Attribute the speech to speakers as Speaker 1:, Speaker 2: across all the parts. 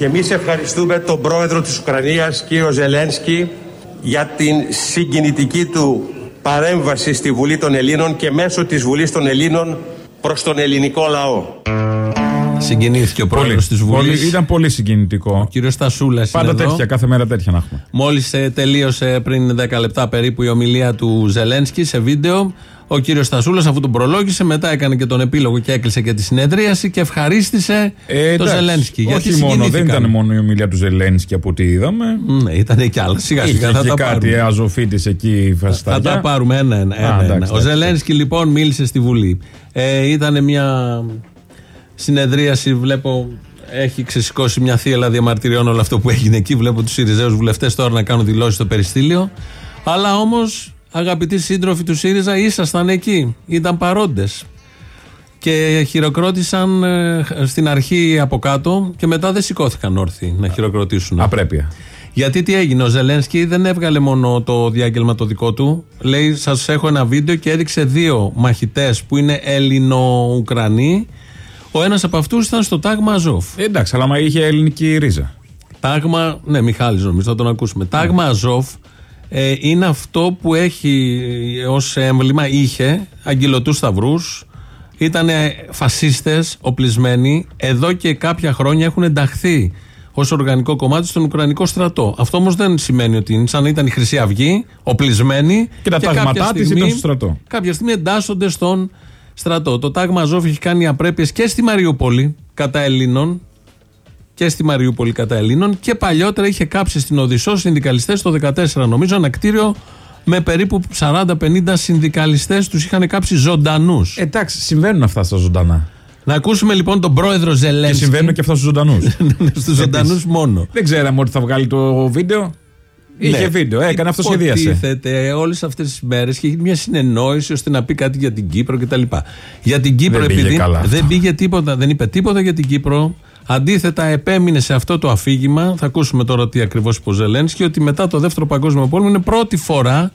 Speaker 1: Και εμείς ευχαριστούμε τον πρόεδρο της Ουκρανίας, κύριο Ζελένσκι, για την συγκινητική του παρέμβαση στη Βουλή των Ελλήνων και μέσω της Βουλής των Ελλήνων προς τον ελληνικό λαό.
Speaker 2: Συγκινήθηκε ο πρόεδρος της Βουλής.
Speaker 3: Ήταν πολύ συγκινητικό.
Speaker 2: Ο κύριος Στασούλας.
Speaker 3: Πάντα τέτοια, κάθε μέρα τέτοια να έχουμε.
Speaker 2: Μόλις ε, τελείωσε πριν 10 λεπτά περίπου η ομιλία του Ζελένσκι σε βίντεο, ο κύριος Στασούλας, αφού τον προλόγησε, μετά έκανε και τον επίλογο και έκλεισε και τη συνεδρίαση και ευχαρίστησε
Speaker 3: ε,
Speaker 2: τον Ζελένσκι.
Speaker 3: Όχι μόνο, δεν ήταν μόνο η ομιλία του Ζελένσκι από ό,τι είδαμε.
Speaker 2: Ναι, ήταν και άλλα. Σιγά σιγά θα
Speaker 3: και
Speaker 2: τα
Speaker 3: κάτι
Speaker 2: πάρουμε.
Speaker 3: αζωφίτης εκεί φασταριά.
Speaker 2: Θα τα πάρουμε ένα-ένα.
Speaker 3: Α,
Speaker 2: ένα,
Speaker 3: εντάξει,
Speaker 2: ο
Speaker 3: εντάξει.
Speaker 2: Ζελένσκι λοιπόν μίλησε στη Βουλή. Ε, ήταν μια συνεδρίαση, βλέπω. Έχει ξεσηκώσει μια θύελα διαμαρτυριών όλο αυτό που έγινε εκεί. Βλέπω τους Ιριζέου βουλευτές τώρα να κάνουν δηλώσεις στο περιστήλιο. Αλλά όμως, αγαπητοί σύντροφοι του ΣΥΡΙΖΑ, ήσασταν εκεί. Ήταν παρόντες. Και χειροκρότησαν ε, στην αρχή από κάτω και μετά δεν σηκώθηκαν όρθιοι να χειροκροτήσουν.
Speaker 3: Απρέπεια.
Speaker 2: Γιατί τι έγινε, ο Ζελένσκι δεν έβγαλε μόνο το διάγγελμα το δικό του. Λέει: Σας έχω ένα βίντεο και έδειξε δύο μαχητές που είναι Έλληνο-Ουκρανοί. Ο ένας από αυτούς ήταν στο τάγμα Αζόφ.
Speaker 3: Ε, εντάξει, αλλά μα είχε ελληνική ρίζα.
Speaker 2: Τάγμα, ναι, Μιχάλης νομίζω, θα τον ακούσουμε. Τάγμα Αζόφ ε, είναι αυτό που έχει ως έμβλημα, είχε αγγελωτούς σταυρούς. Ήταν φασίστες, οπλισμένοι. Εδώ και κάποια χρόνια έχουν ενταχθεί ως οργανικό κομμάτι στον Ουκρανικό στρατό. Αυτό όμως δεν σημαίνει ότι είναι σαν να ήταν η Χρυσή Αυγή, οπλισμένοι.
Speaker 3: Και τα
Speaker 2: κάποια
Speaker 3: τάγματά της
Speaker 2: στιγμή-
Speaker 3: ήταν στο στρατό.
Speaker 2: Κάποια στιγμή εντάσσονται στον στρατό. Το τάγμα Αζόφ έχει κάνει απρέπειες και στη Μαριούπολη κατά Ελλήνων και στη Μαριούπολη κατά Ελλήνων και παλιότερα είχε κάψει στην Οδυσσό συνδικαλιστές το 14 νομίζω ένα κτίριο με περίπου 40-50 συνδικαλιστές τους είχαν κάψει ζωντανούς.
Speaker 3: Εντάξει, συμβαίνουν αυτά στα ζωντανά.
Speaker 2: Να ακούσουμε λοιπόν τον πρόεδρο
Speaker 3: Και
Speaker 2: Ζελένσκι.
Speaker 3: συμβαίνουν και αυτά στους ζωντανούς.
Speaker 2: Στους ζωντανούς μόνο.
Speaker 3: δεν ξέραμε ότι θα βγάλει το βίντεο. Είχε
Speaker 2: Ναι.
Speaker 3: βίντεο, έκανε, αυτό σχεδίασε.
Speaker 2: Υποτίθεται όλες αυτές τις μέρες και έχει μια συνεννόηση ώστε να πει κάτι για την Κύπρο κτλ. Για την Κύπρο,
Speaker 3: Δεν πήγε
Speaker 2: επειδή
Speaker 3: καλά αυτό.
Speaker 2: δεν πήγε τίποτα, δεν είπε τίποτα για την Κύπρο. Αντίθετα, επέμεινε σε αυτό το αφήγημα. Θα ακούσουμε τώρα τι ακριβώς είπε ο Ζελένσκι, ότι μετά το δεύτερο Παγκόσμιο Πόλεμο είναι πρώτη φορά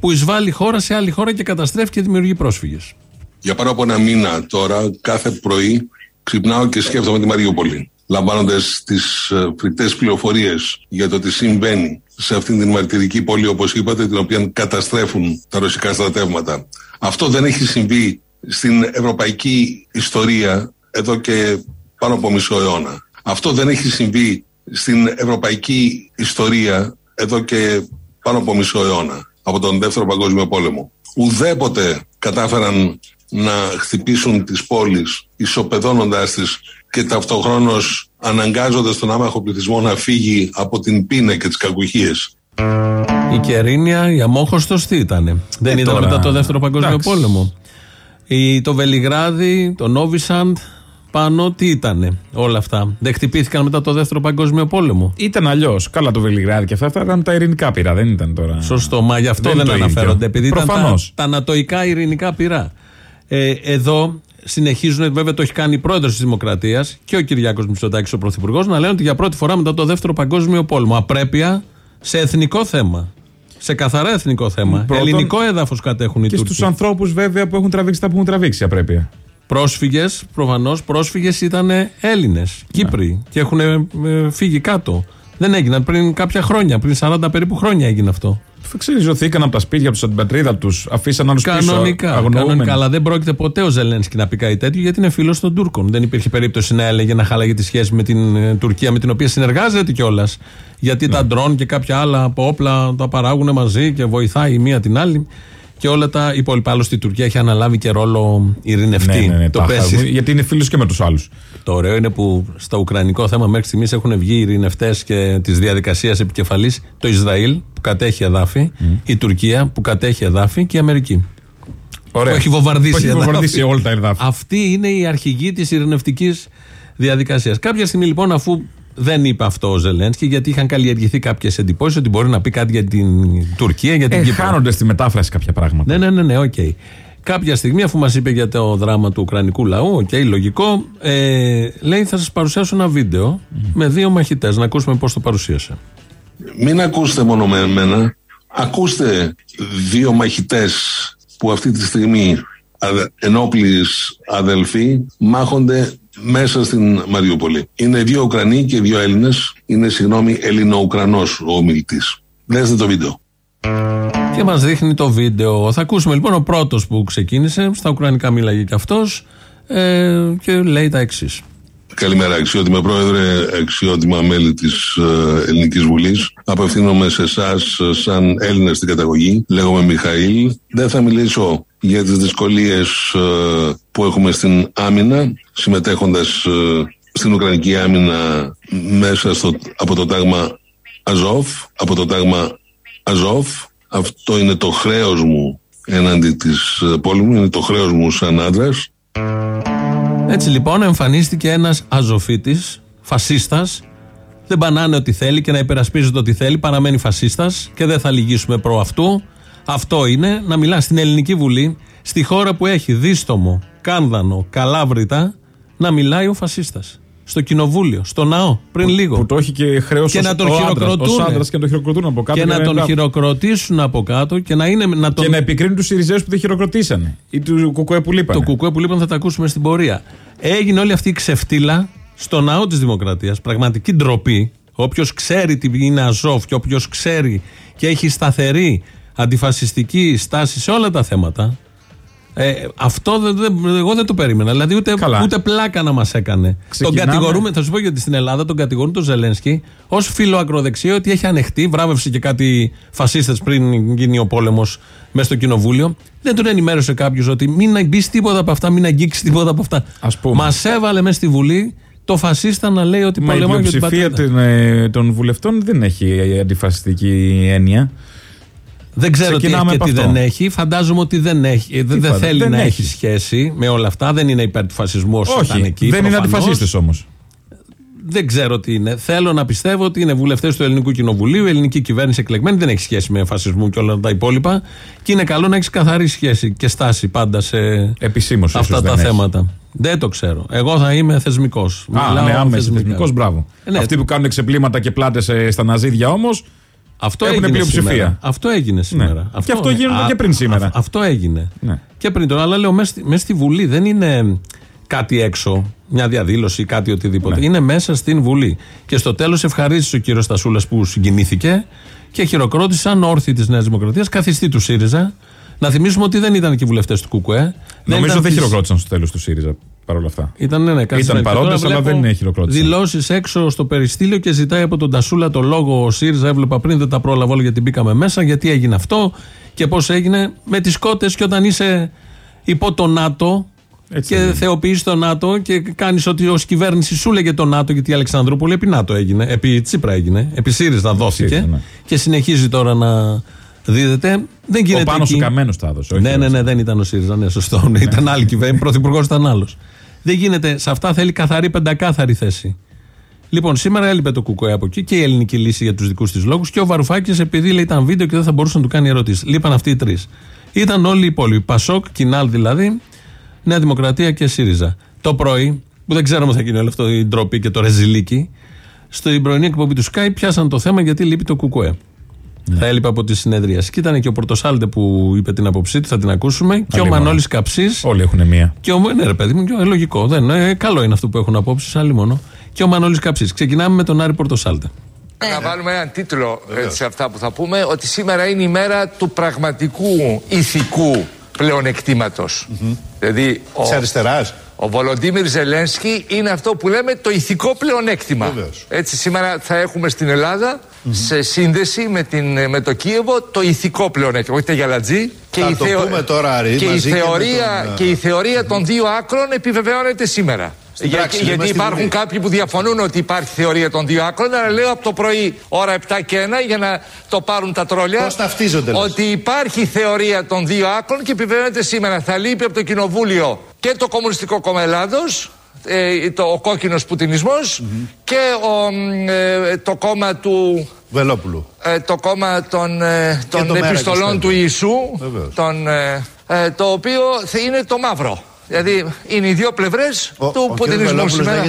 Speaker 2: που εισβάλλει χώρα σε άλλη χώρα και καταστρέφει και δημιουργεί πρόσφυγες.
Speaker 4: Για πάνω από ένα μήνα τώρα, κάθε πρωί ξυπνάω και σκέφτομαι τη Μαριούπολη. Λαμβάνοντας τις φρικτές πληροφορίες για το τι συμβαίνει σε αυτήν την μαρτυρική πόλη, όπως είπατε, την οποία καταστρέφουν τα ρωσικά στρατεύματα. Αυτό δεν έχει συμβεί στην ευρωπαϊκή ιστορία εδώ και πάνω από μισό αιώνα. Αυτό δεν έχει συμβεί στην ευρωπαϊκή ιστορία εδώ και πάνω από μισό αιώνα από τον Δεύτερο Παγκόσμιο Πόλεμο. Ουδέποτε κατάφεραν να χτυπήσουν τις πόλεις ισοπεδώνοντάς τις και ταυτοχρόνως αναγκάζοντας τον άμαχο πληθυσμό να φύγει από την πείνα και τις κακουχίες.
Speaker 2: Η Κερίνια, η Αμόχωστος τι ήταν. δεν ήταν
Speaker 3: τώρα,
Speaker 2: μετά το δεύτερο Παγκόσμιο
Speaker 3: εντάξει.
Speaker 2: Πόλεμο. Η, το Βελιγράδι, το Νόβισαντ, πάνω τι ήταν όλα αυτά; Δεν χτυπήθηκαν μετά το δεύτερο Παγκόσμιο Πόλεμο;
Speaker 3: Ήταν αλλιώς. Καλά το Βελιγράδι και αυτά, αυτά ήταν τα ειρηνικά πυρά, δεν ήταν τώρα.
Speaker 2: Σωστό, μα γι' αυτό
Speaker 3: Δεν
Speaker 2: δεν,
Speaker 3: είναι το
Speaker 2: αναφέρονται.
Speaker 3: ίδιο.
Speaker 2: Επειδή ήταν τα,
Speaker 3: Προφανώς.
Speaker 2: τα ανατοϊκά ειρηνικά πυρά. Ε, εδώ συνεχίζουν, βέβαια το έχει κάνει η πρόεδρος της Δημοκρατίας και ο Κυριάκος Μητσοτάκης, ο πρωθυπουργός, να λένε ότι για πρώτη φορά μετά το δεύτερο Παγκόσμιο Πόλεμο απρέπεια σε εθνικό θέμα. Σε καθαρά εθνικό θέμα.
Speaker 3: Πρώτον,
Speaker 2: Ελληνικό έδαφος κατέχουν οι
Speaker 3: Και
Speaker 2: Τούρκοι.
Speaker 3: στους ανθρώπους βέβαια που έχουν τραβήξει τα που έχουν τραβήξει απρέπεια.
Speaker 2: Πρόσφυγες, προφανώς, πρόσφυγες ήταν Έλληνες, Κύπροι και έχουν ε, φύγει κάτω. Δεν έγιναν πριν κάποια χρόνια, πριν 40 περίπου χρόνια έγινε αυτό.
Speaker 3: Ξεριζωθήκαν από τα σπίτια τους, από την πατρίδα τους, αφήσαν άλλου πίσω.
Speaker 2: Κανονικά,
Speaker 3: αγνοούμενοι.
Speaker 2: κανονικά. Αλλά δεν πρόκειται ποτέ ο Ζελένσκι να πει κάτι τέτοιο γιατί είναι φίλος των Τούρκων. Δεν υπήρχε περίπτωση να έλεγε να χάλαγε τη σχέση με την ε, Τουρκία με την οποία συνεργάζεται κιόλας. Γιατί
Speaker 3: Ναι.
Speaker 2: τα ντρόν και κάποια άλλα από όπλα τα παράγουν μαζί και βοηθάει η μία την άλλη. Και όλα τα υπόλοιπα. Άλλωστε η Τουρκία έχει αναλάβει και ρόλο ειρηνευτή.
Speaker 3: Ναι, ναι, ναι,
Speaker 2: το
Speaker 3: τα
Speaker 2: παίζει.
Speaker 3: είχα- Γιατί είναι φίλος και με τους άλλους.
Speaker 2: Το ωραίο είναι που στο ουκρανικό θέμα μέχρι στιγμής έχουν βγει οι ειρηνευτές και τη διαδικασία επικεφαλής το Ισραήλ που κατέχει εδάφη, η Τουρκία που κατέχει εδάφη και η Αμερική.
Speaker 3: Ωραία.
Speaker 2: Που έχει βομβαρδίσει
Speaker 3: Που έχει
Speaker 2: εδάφη.
Speaker 3: βομβαρδίσει όλα τα εδάφη.
Speaker 2: Αυτή είναι η αρχηγή της ειρηνευτικής διαδικασίας. Κάποια στιγμή λοιπόν, αφού δεν είπε αυτό ο Ζελένσκι, γιατί είχαν καλλιεργηθεί κάποιες εντυπώσεις ότι μπορεί να πει κάτι για την Τουρκία, για την
Speaker 3: Ε,
Speaker 2: Κύπρο.
Speaker 3: χάνονται στη μετάφραση κάποια πράγματα.
Speaker 2: Ναι, ναι, ναι, ναι, οκ. Κάποια στιγμή, αφού μας είπε για το δράμα του Ουκρανικού λαού, οκ, λογικό, ε, λέει θα σας παρουσιάσω ένα βίντεο με δύο μαχητές. Να ακούσουμε πώς το παρουσίασε.
Speaker 4: Μην ακούσετε μόνο με εμένα, ακούστε δύο μαχητές που αυτή τη στιγμή αδε, ενόπλεις αδελφοί μάχονται μέσα στην Μαριούπολη. Είναι δύο Ουκρανοί και δύο Έλληνες. Είναι, συγγνώμη, Ελληνο-Ουκρανό ο ομιλητής. Δέστε το βίντεο.
Speaker 2: Και μας δείχνει το βίντεο. Θα ακούσουμε λοιπόν ο πρώτος που ξεκίνησε. Στα Ουκρανικά μίλαγε κι αυτός. Ε, και λέει τα εξής.
Speaker 4: Καλημέρα, αξιότιμα πρόεδρε, αξιότιμα μέλη της ε, Ελληνικής Βουλής. Απευθύνομαι σε εσάς σαν Έλληνα στην καταγωγή. Λέγομαι Μιχαήλ. Δεν θα μιλήσω για τις δυσκολίες ε, που έχουμε στην άμυνα, συμμετέχοντας ε, στην Ουκρανική άμυνα μέσα στο, από το τάγμα Αζόφ, από το τάγμα Αζόφ. Αυτό είναι το χρέος μου έναντι της πόλεμου, είναι το χρέος μου σαν άντρας.
Speaker 2: Έτσι λοιπόν εμφανίστηκε ένας αζοφίτης, φασίστας, δεν πανάνε ό,τι θέλει και να υπερασπίζεται ό,τι θέλει, παραμένει φασίστας και δεν θα λυγίσουμε προ αυτού. Αυτό είναι να μιλά στην Ελληνική Βουλή, στη χώρα που έχει δίστομο, κάνδανο, καλάβρητα, να μιλάει ο φασίστας στο κοινοβούλιο, στο ναό, πριν
Speaker 3: που,
Speaker 2: λίγο.
Speaker 3: Που το έχει και χρέος
Speaker 2: και να τον χειροκροτούν.
Speaker 3: Ω άντρας και να τον χειροκροτούν από κάτω.
Speaker 2: Και, να τον χειροκροτήσουν από κάτω και να, είναι, να τον.
Speaker 3: Και να επικρίνουν τους Σιριζέους που δεν χειροκροτήσανε. Ή του Κουκουέ που λείπανε.
Speaker 2: Το Κουκουέ που λείπανε θα τα ακούσουμε στην πορεία. Έγινε όλη αυτή η ξεφτύλα στο ναό της Δημοκρατίας. Πραγματική ντροπή. Όποιος ξέρει τι είναι Αζόφ και όποιος ξέρει και έχει σταθερή αντιφασιστική στάση σε όλα τα θέματα, ε, αυτό δεν, δεν, εγώ δεν το περίμενα. Δηλαδή ούτε, ούτε πλάκα να μας έκανε. Ξεκινάμε. Τον κατηγορούμε, θα σου πω γιατί στην Ελλάδα τον κατηγορούν τον Ζελένσκι ως φίλο ακροδεξιό ότι έχει ανεχτεί, βράβευσε και κάτι φασίστες πριν γίνει ο πόλεμος μέσα στο κοινοβούλιο. Δεν τον ενημέρωσε κάποιος ότι μην μπεις τίποτα από αυτά, μην αγγίξεις τίποτα από αυτά. Μας έβαλε μέσα στη Βουλή το φασίστα να λέει ότι πολεμάει
Speaker 3: για την πατρίδα. Η πλειοψηφία των βουλευτών δεν έχει αντιφασιστική έννοια.
Speaker 2: Δεν ξέρω τι έχει και τι δεν έχει. Φαντάζομαι ότι δεν, έχει, δεν, δεν θέλει δεν να έχει. σχέση με όλα αυτά. Δεν είναι υπέρ του φασισμού όσο
Speaker 3: ήταν
Speaker 2: εκεί.
Speaker 3: Δεν προφανώς. είναι αντιφασίστες όμως.
Speaker 2: Δεν ξέρω τι είναι. Θέλω να πιστεύω ότι είναι βουλευτές του Ελληνικού Κοινοβουλίου, η ελληνική κυβέρνηση εκλεγμένη, δεν έχει σχέση με φασισμό και όλα τα υπόλοιπα. Και είναι καλό να έχεις καθαρή σχέση και στάση πάντα σε
Speaker 3: Επισήμως,
Speaker 2: αυτά τα θέματα. Έχεις. Δεν το ξέρω. Εγώ θα είμαι θεσμικός.
Speaker 3: Α, ναι, άμεσα θεσμικός, μπράβο. Ε, ναι. Αυτοί που κάνουν ξεπλήματα και πλάτε στα ναζίδια όμως
Speaker 2: αυτό Έχουν έγινε πλειοψηφία. Σήμερα. Αυτό έγινε σήμερα.
Speaker 3: Ναι. Αυτό, και αυτό γίνεται και πριν σήμερα. Α,
Speaker 2: αυτό έγινε. Ναι. Και πριν τώρα. Αλλά λέω μέσα στη, στη Βουλή δεν είναι κάτι έξω, μια διαδήλωση ή κάτι οτιδήποτε. Ναι. Είναι μέσα στην Βουλή. Και στο τέλος ευχαρίστησε ο κύριος Στασούλας που συγκινήθηκε και χειροκρότησαν όρθιοι της Νέας Δημοκρατίας, καθιστή του ΣΥΡΙΖΑ. Να θυμίσουμε ότι δεν ήταν και βουλευτές του ΚΚΕ.
Speaker 3: Νομίζω δεν, δεν χειροκρότησαν στο τέλος του ΣΥΡΙΖΑ παρόλα αυτά.
Speaker 2: Ήταν, ναι, ναι,
Speaker 3: Ήταν παρόντες, αλλά δεν είναι χειροκρότηση.
Speaker 2: Δηλώσεις έξω στο περιστήλιο και ζητάει από τον Τασούλα το λόγο ο ΣΥΡΙΖΑ. Έβλεπα πριν, δεν τα πρόλαβα όλα γιατί μπήκαμε μέσα. Γιατί έγινε αυτό και πώς έγινε με τις κότες και όταν είσαι υπό το ΝΑΤΟ. Έτσι και θεοποιείς το ΝΑΤΟ και κάνεις ότι ως κυβέρνηση σου λέγε το ΝΑΤΟ, γιατί η Αλεξανδρούπολη επί ΝΑΤΟ έγινε, επί Τσίπρα έγινε, επί ΣΥΡΙΖΑ δόθηκε ναι. και συνεχίζει τώρα να δίδεται. Δεν γίνεται.
Speaker 3: Ο πάνω σου καμένος τα έδωσε.
Speaker 2: Ναι, ναι, ναι, δεν ήταν ο ΣΥΡΙΖΑ, ναι, σωστό. Ναι, ήταν άλλη κυβέρνηση, πρωθυπουργός ήταν άλλος. Δεν γίνεται. Σε αυτά θέλει καθαρή πεντακάθαρη θέση. Λοιπόν, σήμερα έλειπε το κουκουέ από εκεί και η ελληνική λύση για τους δικούς της λόγους και ο Βαρουφάκης επειδή λέει, ήταν βίντεο και δεν θα μπορούσε να του κάνει ερωτήσεις. Λείπαν αυτοί οι τρεις. Ήταν όλοι οι υπόλοιποι. Πασόκ, Κινάλ δηλαδή, Νέα Δημοκρατία και ΣΥΡΙΖΑ. Το πρωί, που δεν ξέρουμε θα γίνει όλο αυτό η ντροπή και το ρεζιλίκι, στην πρωινή εκπομπή του Skype πιάσαν το θέμα γιατί λείπει το κουκουέ. Ναι. Θα έλειπε από τη συνεδρία. Και ήταν και ο Πορτοσάλτε που είπε την άποψή του, θα την ακούσουμε. και ο Μανώλης Καψής.
Speaker 3: Όλοι έχουν μία.
Speaker 2: Και ο, ναι, ρε παιδί μου, ε, λογικό. Δεν, ε, καλό είναι αυτό που έχουν απόψεις, άλλη μόνο. Και ο Μανώλης Καψής. Ξεκινάμε με τον Άρη Πορτοσάλτε.
Speaker 5: Να βάλουμε έναν τίτλο ε, σε αυτά που θα πούμε, ότι σήμερα είναι η μέρα του πραγματικού ηθικού πλεονεκτήματος. Mm-hmm. Δηλαδή,
Speaker 6: ο... αριστεράς.
Speaker 5: Ο Βολοντίμιρ Ζελένσκι είναι αυτό που λέμε το ηθικό πλεονέκτημα. Έτσι σήμερα θα έχουμε στην Ελλάδα σε σύνδεση με, την, με το Κίεβο το ηθικό πλεονέκτημα. Όχι τα γυαλατζή.
Speaker 6: Και, η, θεω... τώρα,
Speaker 5: και, η θεωρία, και, τον... και η θεωρία των δύο άκρων επιβεβαιώνεται σήμερα. Για, γιατί υπάρχουν κάποιοι που διαφωνούν ότι υπάρχει θεωρία των δύο άκρων, αλλά λέω από το πρωί ώρα 7 και 1 για να το πάρουν τα τρόλια.
Speaker 6: Πώς ταυτίζονται,
Speaker 5: Ότι υπάρχει θεωρία των δύο άκρων και επιβεβαιώνεται σήμερα. Θα λείπει από το Κοινοβούλιο και το Κομμουνιστικό Κόμμα Ελλάδος, ε, το, ο κόκκινος πουτινισμός και ο, ε, το κόμμα του
Speaker 6: Βελόπουλου.
Speaker 5: Ε, το κόμμα των, ε, των επιστολών του Ιησού, τον, ε, ε, το οποίο θα είναι το μαύρο. Δηλαδή είναι οι δύο πλευρές του πουτινισμού σήμερα.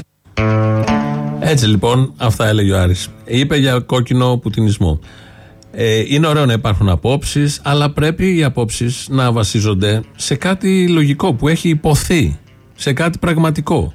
Speaker 2: Έτσι λοιπόν, αυτά έλεγε ο Άρης. Είπε για κόκκινο πουτινισμό. Ε, είναι ωραίο να υπάρχουν απόψεις, αλλά πρέπει οι απόψεις να βασίζονται σε κάτι λογικό που έχει υποθεί. Σε κάτι πραγματικό.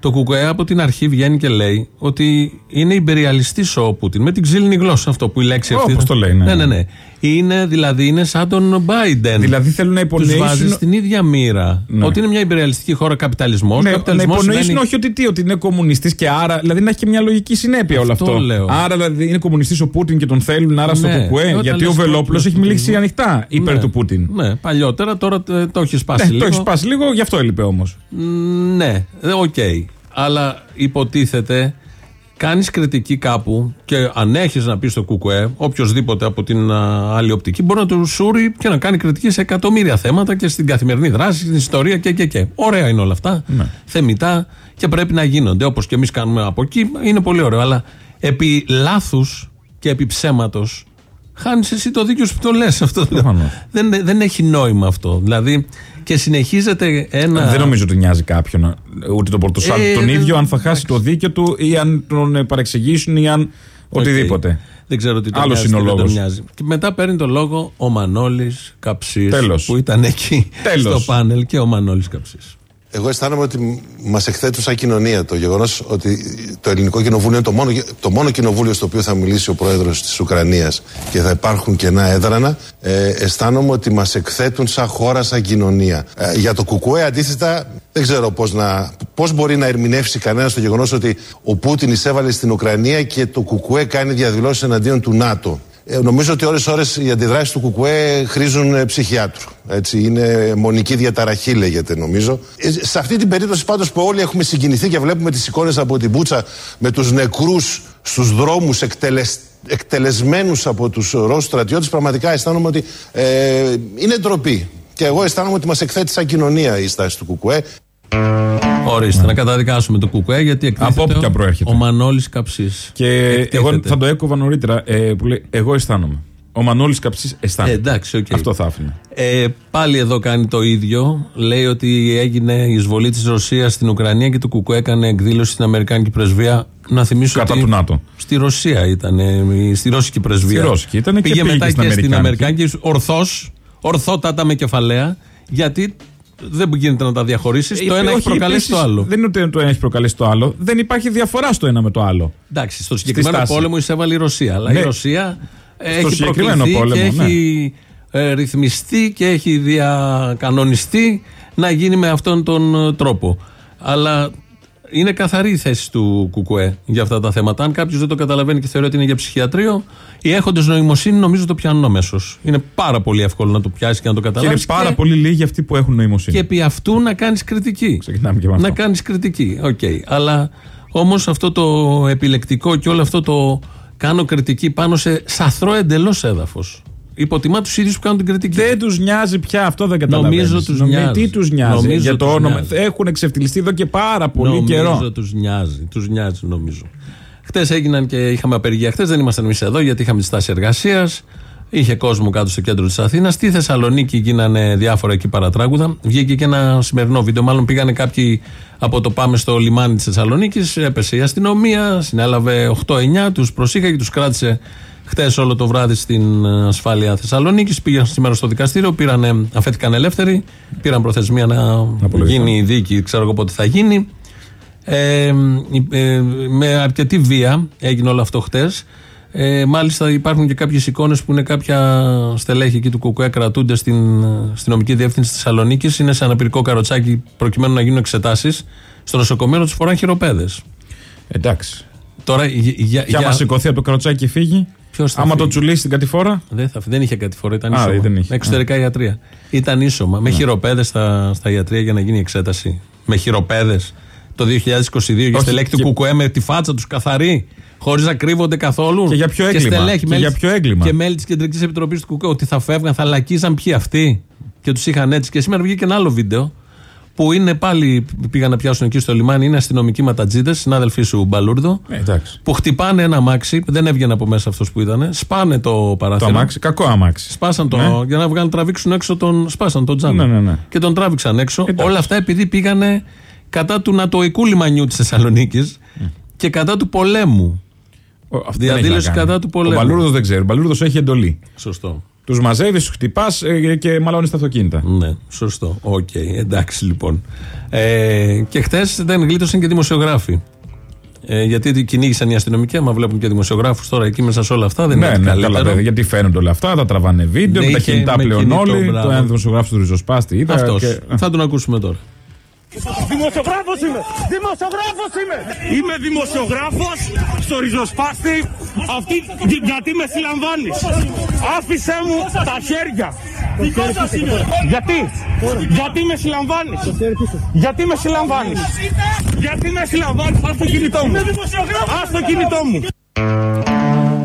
Speaker 2: Το Κουκουέ από την αρχή βγαίνει και λέει ότι είναι υπεριαλιστή ο Πούτιν. Με την ξύλινη γλώσσα αυτό που η λέξη αυτή.
Speaker 3: Όπω το λέει, ναι.
Speaker 2: ναι, ναι, ναι. Είναι, δηλαδή είναι σαν τον Biden.
Speaker 3: Δηλαδή θέλουν να υπονοήσουν.
Speaker 2: Του βάζει στην ίδια μοίρα.
Speaker 3: Ναι.
Speaker 2: Ότι είναι μια υπεριαλιστική χώρα καπιταλισμός.
Speaker 3: Ναι, να
Speaker 2: καπιταλισμός
Speaker 3: υπονοήσουν
Speaker 2: σημαίνει-
Speaker 3: όχι ότι τι, ότι είναι κομμουνιστής και άρα. Δηλαδή να έχει και μια λογική συνέπεια όλο
Speaker 2: Αυτό
Speaker 3: αυτό.
Speaker 2: λέω.
Speaker 3: Άρα δηλαδή είναι κομμουνιστής ο Πούτιν και τον θέλουν, άρα στο
Speaker 2: Ναι.
Speaker 3: Κουκουέ.
Speaker 2: Όταν
Speaker 3: Γιατί
Speaker 2: λες
Speaker 3: ο Βελόπουλος
Speaker 2: Πούτιν,
Speaker 3: έχει μιλήσει
Speaker 2: Πούτιν.
Speaker 3: ανοιχτά υπέρ
Speaker 2: Ναι.
Speaker 3: του Πούτιν.
Speaker 2: Ναι, παλιότερα, τώρα ε, το έχει σπάσει
Speaker 3: Ναι,
Speaker 2: λίγο.
Speaker 3: το έχει σπάσει λίγο, γι' αυτό έλειπε όμως.
Speaker 2: Μ, Ναι, ε, οκ. Αλλά υποτίθεται, κάνεις κριτική κάπου και αν έχεις να πεις στο Κουκουέ, οποιοδήποτε από την α, άλλη οπτική, μπορεί να του σούρει και να κάνει κριτική σε εκατομμύρια θέματα και στην καθημερινή δράση, στην ιστορία και, και, και. Ωραία είναι όλα αυτά. Θεμιτά και πρέπει να γίνονται. Όπως και εμείς κάνουμε από εκεί, είναι πολύ ωραίο. Αλλά επί λάθους και επί ψέματος, χάνεις εσύ το δίκιο σου που το λες αυτό.
Speaker 3: Προφανώς.
Speaker 2: δεν, δεν έχει νόημα αυτό. Δηλαδή, και συνεχίζεται ένα.
Speaker 3: Δεν νομίζω ότι νοιάζει κάποιον, ούτε τον Πορτοσάλτο
Speaker 2: Ε,
Speaker 3: τον
Speaker 2: δεν-
Speaker 3: ίδιο, αν θα χάσει το δίκιο του ή αν τον ε, παρεξηγήσουν ή αν οτιδήποτε.
Speaker 2: Οκ. Δεν ξέρω τι τον
Speaker 3: Άλλος
Speaker 2: νοιάζει,
Speaker 3: είναι ο
Speaker 2: τι δεν τον
Speaker 3: λόγος.
Speaker 2: νοιάζει. Και μετά παίρνει το λόγο ο Μανώλης Καψής.
Speaker 3: Τέλος.
Speaker 2: Που ήταν εκεί
Speaker 3: Τέλος.
Speaker 2: στο πάνελ και ο Μανώλης Καψής.
Speaker 6: Εγώ αισθάνομαι ότι μας εκθέτουν σαν κοινωνία το γεγονός ότι το ελληνικό κοινοβούλιο είναι το μόνο, το μόνο κοινοβούλιο στο οποίο θα μιλήσει ο πρόεδρος της Ουκρανίας και θα υπάρχουν κενά έδρανα. Ε, αισθάνομαι ότι μας εκθέτουν σαν χώρα, σαν κοινωνία. Ε, για το Κουκουέ, αντίθετα, δεν ξέρω πώς πώς μπορεί να ερμηνεύσει κανένας το γεγονός ότι ο Πούτιν εισέβαλε στην Ουκρανία και το Κουκουέ κάνει διαδηλώσεις εναντίον του ΝΑΤΟ. Ε, νομίζω ότι ώρες ώρες οι αντιδράσεις του Κουκουέ χρήζουν ε, ψυχιάτρου. Έτσι, είναι μονική διαταραχή λέγεται νομίζω. Ε, σε αυτή την περίπτωση πάντως που όλοι έχουμε συγκινηθεί και βλέπουμε τις εικόνες από την Μπούτσα με τους νεκρούς στους δρόμους εκτελεσ... εκτελεσμένους από τους Ρώσους στρατιώτες πραγματικά αισθάνομαι ότι ε, είναι ντροπή. Και εγώ αισθάνομαι ότι μας εκθέτει σαν κοινωνία η στάση του Κουκουέ.
Speaker 2: Ορίστε, να καταδικάσουμε το Κουκουέ γιατί εκτίθεται
Speaker 3: Από όπου
Speaker 2: ο-
Speaker 3: και αν προέρχεται.
Speaker 2: Ο Μανώλης Καψής.
Speaker 3: Και εγώ θα το έκοβα νωρίτερα ε, που λέει Εγώ αισθάνομαι. Ο Μανώλης Καψής αισθάνεται.
Speaker 2: Ε, εντάξει, οκ.
Speaker 3: Αυτό θα άφηνα.
Speaker 2: Ε, πάλι εδώ κάνει το ίδιο. Λέει ότι έγινε η εισβολή της Ρωσίας στην Ουκρανία και το Κουκουέ έκανε εκδήλωση στην Αμερικάνικη πρεσβεία. Να θυμίσω
Speaker 3: Κατά
Speaker 2: ότι
Speaker 3: του ΝΑΤΟ.
Speaker 2: Στη Ρωσία ήταν, στη Ρώσικη πρεσβεία.
Speaker 3: Στη Ρώσικη ήταν και
Speaker 2: πήγε
Speaker 3: πήγε
Speaker 2: μετά
Speaker 3: και
Speaker 2: και
Speaker 3: στην
Speaker 2: στην
Speaker 3: Αμερικάνικη.
Speaker 2: Αμερικάνικη. Ορθώς, ορθότατα με κεφαλαία, γιατί δεν γίνεται να τα διαχωρίσεις. το
Speaker 3: Ε,
Speaker 2: ένα έχει
Speaker 3: όχι,
Speaker 2: προκαλέσει
Speaker 3: επίσης,
Speaker 2: το άλλο.
Speaker 3: Δεν είναι ότι το ένα έχει προκαλέσει το άλλο. Δεν υπάρχει διαφορά στο ένα με το άλλο.
Speaker 2: Εντάξει, στο συγκεκριμένο
Speaker 3: στάση.
Speaker 2: πόλεμο εισέβαλε η Ρωσία. Αλλά
Speaker 3: Ναι.
Speaker 2: η Ρωσία έχει
Speaker 3: συγκεκριμένο
Speaker 2: προκληθεί
Speaker 3: πόλεμο,
Speaker 2: και
Speaker 3: ναι.
Speaker 2: έχει ε, ρυθμιστεί και έχει διακανονιστεί να γίνει με αυτόν τον ε, τρόπο. Αλλά είναι καθαρή η θέση του Κουκουέ για αυτά τα θέματα. Αν κάποιος δεν το καταλαβαίνει και θεωρεί ότι είναι για ψυχιατρείο, οι έχοντες νοημοσύνη νομίζω το πιάνουν αμέσως. Είναι πάρα πολύ εύκολο να το πιάσεις και να το
Speaker 3: Και
Speaker 2: καταλάβεις.
Speaker 3: είναι πάρα πολύ λίγοι αυτοί που έχουν νοημοσύνη.
Speaker 2: Και επί αυτού να κάνεις κριτική.
Speaker 3: Ξεκινάμε και με αυτό.
Speaker 2: Να κάνεις κριτική. Οκ. Αλλά όμως αυτό το επιλεκτικό και όλο αυτό το κάνω κριτική πάνω σε σαθρό εντελώς έδαφος. Υποτιμά τους ίδιους που κάνουν την κριτική.
Speaker 3: Δεν τους νοιάζει πια, αυτό δεν καταλαβαίνω.
Speaker 2: Νομίζω τους νοιάζει.
Speaker 3: Τι τους νοιάζει;
Speaker 2: Νομίζω
Speaker 3: για το
Speaker 2: τους
Speaker 3: όνομα.
Speaker 2: νοιάζει.
Speaker 3: Έχουν εξευτελιστεί εδώ και πάρα πολύ
Speaker 2: νομίζω
Speaker 3: καιρό.
Speaker 2: τους νοιάζει. Τους νοιάζει, νομίζω. Χτες έγιναν και είχαμε απεργία. Χτες δεν ήμασταν εμείς εδώ γιατί είχαμε τη στάση εργασίας. Είχε κόσμο κάτω στο κέντρο της Αθήνας. Στη Θεσσαλονίκη γίνανε διάφορα εκεί παρατράγουδα. Βγήκε και ένα σημερινό βίντεο. Μάλλον πήγανε κάποιοι από το Πάμε στο λιμάνι της Θεσσαλονίκης. Έπεσε η αστυνομία, συνέλαβε 8-9, τους προσήχα και τους κράτησε χτε όλο το βράδυ στην ε, ασφάλεια Θεσσαλονίκης. Πήγαν σήμερα στο δικαστήριο, πήρανε, αφέθηκαν ελεύθεροι, πήραν προθεσμία να
Speaker 3: Απολογηθούν.
Speaker 2: γίνει η δίκη, ξέρω εγώ πότε θα γίνει. Ε, ε, με αρκετή βία έγινε όλο αυτό χτε. Ε, μάλιστα υπάρχουν και κάποιες εικόνες που είναι κάποια στελέχη εκεί του Κουκουέ κρατούνται στην στην νομική διεύθυνση τη Θεσσαλονίκης. Είναι σε αναπηρικό καροτσάκι προκειμένου να γίνουν εξετάσεις. Στο νοσοκομείο τους φοράνε χειροπέδες.
Speaker 3: Εντάξει.
Speaker 2: Τώρα για. για,
Speaker 3: Και άμα σηκωθεί από το καροτσάκι και φύγει,
Speaker 2: Ποιος θα
Speaker 3: άμα
Speaker 2: φύγει;
Speaker 3: το τσουλήσει την κατηφόρα;
Speaker 2: δεν, θα, δεν είχε κάτι φορά, ήταν
Speaker 3: Α,
Speaker 2: ίσωμα.
Speaker 3: δεν είχε.
Speaker 2: Με εξωτερικά ιατρία. Ήταν ίσωμα. Με χειροπέδες στα, στα ιατρία για να γίνει η εξέταση. Με χειροπέδες. Το 2022 για στελέχη του
Speaker 3: και-
Speaker 2: Κουκουέ με τη φάτσα τους καθαρή. Χωρίς να κρύβονται καθόλου.
Speaker 3: Και για ποιο έγκλημα;
Speaker 2: στελέχη,
Speaker 3: Και
Speaker 2: μέλη
Speaker 3: για
Speaker 2: της-
Speaker 3: ποιο έγκλημα;
Speaker 2: Και μέλη της Κεντρικής Επιτροπής του Κουκουέ ότι θα φεύγαν, θα λακίζαν ποιοι αυτοί. Και τους είχαν έτσι. Και σήμερα βγήκε ένα άλλο βίντεο που είναι πάλι πήγαν να πιάσουν εκεί στο λιμάνι. Είναι αστυνομικοί ματατζίδες, συνάδελφοί σου Μπαλούρδο.
Speaker 3: Ε, εντάξει.
Speaker 2: Που χτυπάνε ένα αμάξι, δεν έβγαινε από μέσα αυτός που ήταν. Σπάνε το
Speaker 3: Το
Speaker 2: παράθυρο.
Speaker 3: αμάξι, κακό αμάξι.
Speaker 2: Σπάσαν το,
Speaker 3: Ναι.
Speaker 2: για να βγάλουν, τραβήξουν έξω τον. Σπάσαν τον τζάμι.
Speaker 3: Ναι, ναι, ναι.
Speaker 2: Και τον τράβηξαν έξω.
Speaker 3: Εντάξει.
Speaker 2: Όλα αυτά επειδή πήγανε κατά του νατοϊκού λιμανιού της Θεσσαλονίκης και κατά του πολέμου.
Speaker 3: Ο- αυτό δεν έχει
Speaker 2: Διαδήλωση
Speaker 3: να κάνει.
Speaker 2: κατά του πολέμου.
Speaker 3: Ο Μπαλούρδος δεν ξέρει. Ο Μπαλούρδος έχει εντολή.
Speaker 2: Σωστό.
Speaker 3: Τους μαζεύεις, τους χτυπάς ε, και μαλώνεις τα αυτοκίνητα.
Speaker 2: Ναι, σωστό. Οκ, εντάξει λοιπόν. Ε, και χθες δεν γλίτωσαν και δημοσιογράφοι. Ε, γιατί κυνήγησαν οι αστυνομικοί, άμα βλέπουν και δημοσιογράφους τώρα εκεί μέσα σε όλα αυτά, δεν
Speaker 3: ναι,
Speaker 2: είναι
Speaker 3: ναι,
Speaker 2: καλύτερο.
Speaker 3: καλά, βέβαια, γιατί φαίνονται όλα αυτά, τα τραβάνε βίντεο,
Speaker 2: Ναι,
Speaker 3: με τα
Speaker 2: είχε
Speaker 3: κινητά
Speaker 2: με
Speaker 3: πλέον
Speaker 2: κινητό,
Speaker 3: όλοι.
Speaker 2: μπράβο.
Speaker 3: Το ένα δημοσιογράφος του ριζοσπάστη είδα.
Speaker 2: Αυτός.
Speaker 3: και-
Speaker 2: Θα τον ακούσουμε τώρα.
Speaker 7: Δημοσιογράφος είμαι! Δημοσιογράφος είμαι! Είμαι δημοσιογράφος στο ριζοσπάστη αυτή, γιατί με συλλαμβάνεις; Άφησέ μου τα χέρια. Γιατί, γιατί με συλλαμβάνεις; Γιατί με συλλαμβάνεις; Γιατί με συλλαμβάνεις; Ας το κινητό μου. Ας το κινητό μου.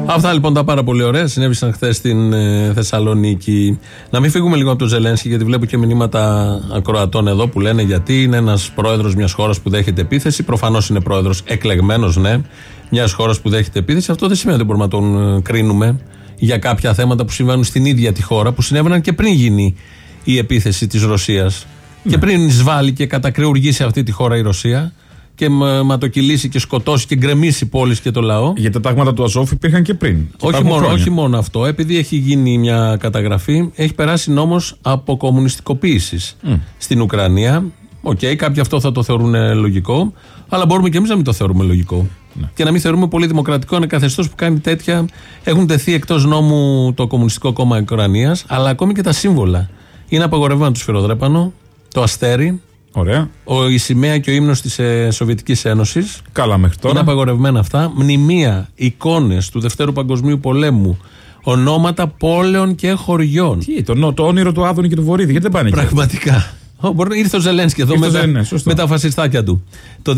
Speaker 2: Αυτά λοιπόν τα πάρα πολύ ωραία συνέβησαν χθες στην ε, Θεσσαλονίκη. Να μην φύγουμε λίγο από τον Ζελένσκι, γιατί βλέπω και μηνύματα ακροατών εδώ που λένε γιατί είναι ένας πρόεδρος μιας χώρας που δέχεται επίθεση. Προφανώς είναι πρόεδρος εκλεγμένος, ναι, μιας χώρας που δέχεται επίθεση. Αυτό δεν σημαίνει ότι μπορούμε να τον ε, κρίνουμε για κάποια θέματα που συμβαίνουν στην ίδια τη χώρα, που συνέβαιναν και πριν γίνει η επίθεση της Ρωσίας. Και πριν εισβάλλει και κατακρεουργήσει αυτή τη χώρα η Ρωσία και μα- ματοκυλήσει και σκοτώσει και γκρεμίσει πόλεις και το λαό.
Speaker 3: Γιατί τα τάγματα του Αζόφ υπήρχαν και πριν. Και
Speaker 2: Όχι
Speaker 3: υπάρχουν
Speaker 2: μόνο,
Speaker 3: χρόνια.
Speaker 2: όχι μόνο αυτό. Επειδή έχει γίνει μια καταγραφή, έχει περάσει νόμος αποκομμουνιστικοποίησης στην Ουκρανία. Οκ, κάποιοι αυτό θα το θεωρούν ε, λογικό, αλλά μπορούμε και εμείς να μην το θεωρούμε λογικό.
Speaker 3: Ναι.
Speaker 2: Και να μην θεωρούμε πολύ δημοκρατικό ένα καθεστώς που κάνει τέτοια. Έχουν τεθεί εκτός νόμου το Κομμουνιστικό Κόμμα Ουκρανίας, αλλά ακόμη και τα σύμβολα. Είναι απαγορευμένο το σφυροδρέπανο, το αστέρι,
Speaker 3: Ωραία.
Speaker 2: ο, η σημαία και ο ύμνος της ε, Σοβιετικής Ένωσης.
Speaker 3: Καλά μέχρι
Speaker 2: Είναι
Speaker 3: τώρα.
Speaker 2: απαγορευμένα αυτά. Μνημεία, εικόνες του Δευτέρου Παγκοσμίου Πολέμου, ονόματα πόλεων και χωριών.
Speaker 3: Τι, το, νο- το όνειρο του Άδωνη και του Βορύδη, γιατί δεν πάνε εκεί;
Speaker 2: Πραγματικά. Ω, μπορεί να ήρθε ο Ζελένσκι εδώ
Speaker 3: Ήρθε
Speaker 2: με,
Speaker 3: ο
Speaker 2: τα,
Speaker 3: Ζελένσκι, ναι, σωστό.
Speaker 2: με τα φασιστάκια του. Το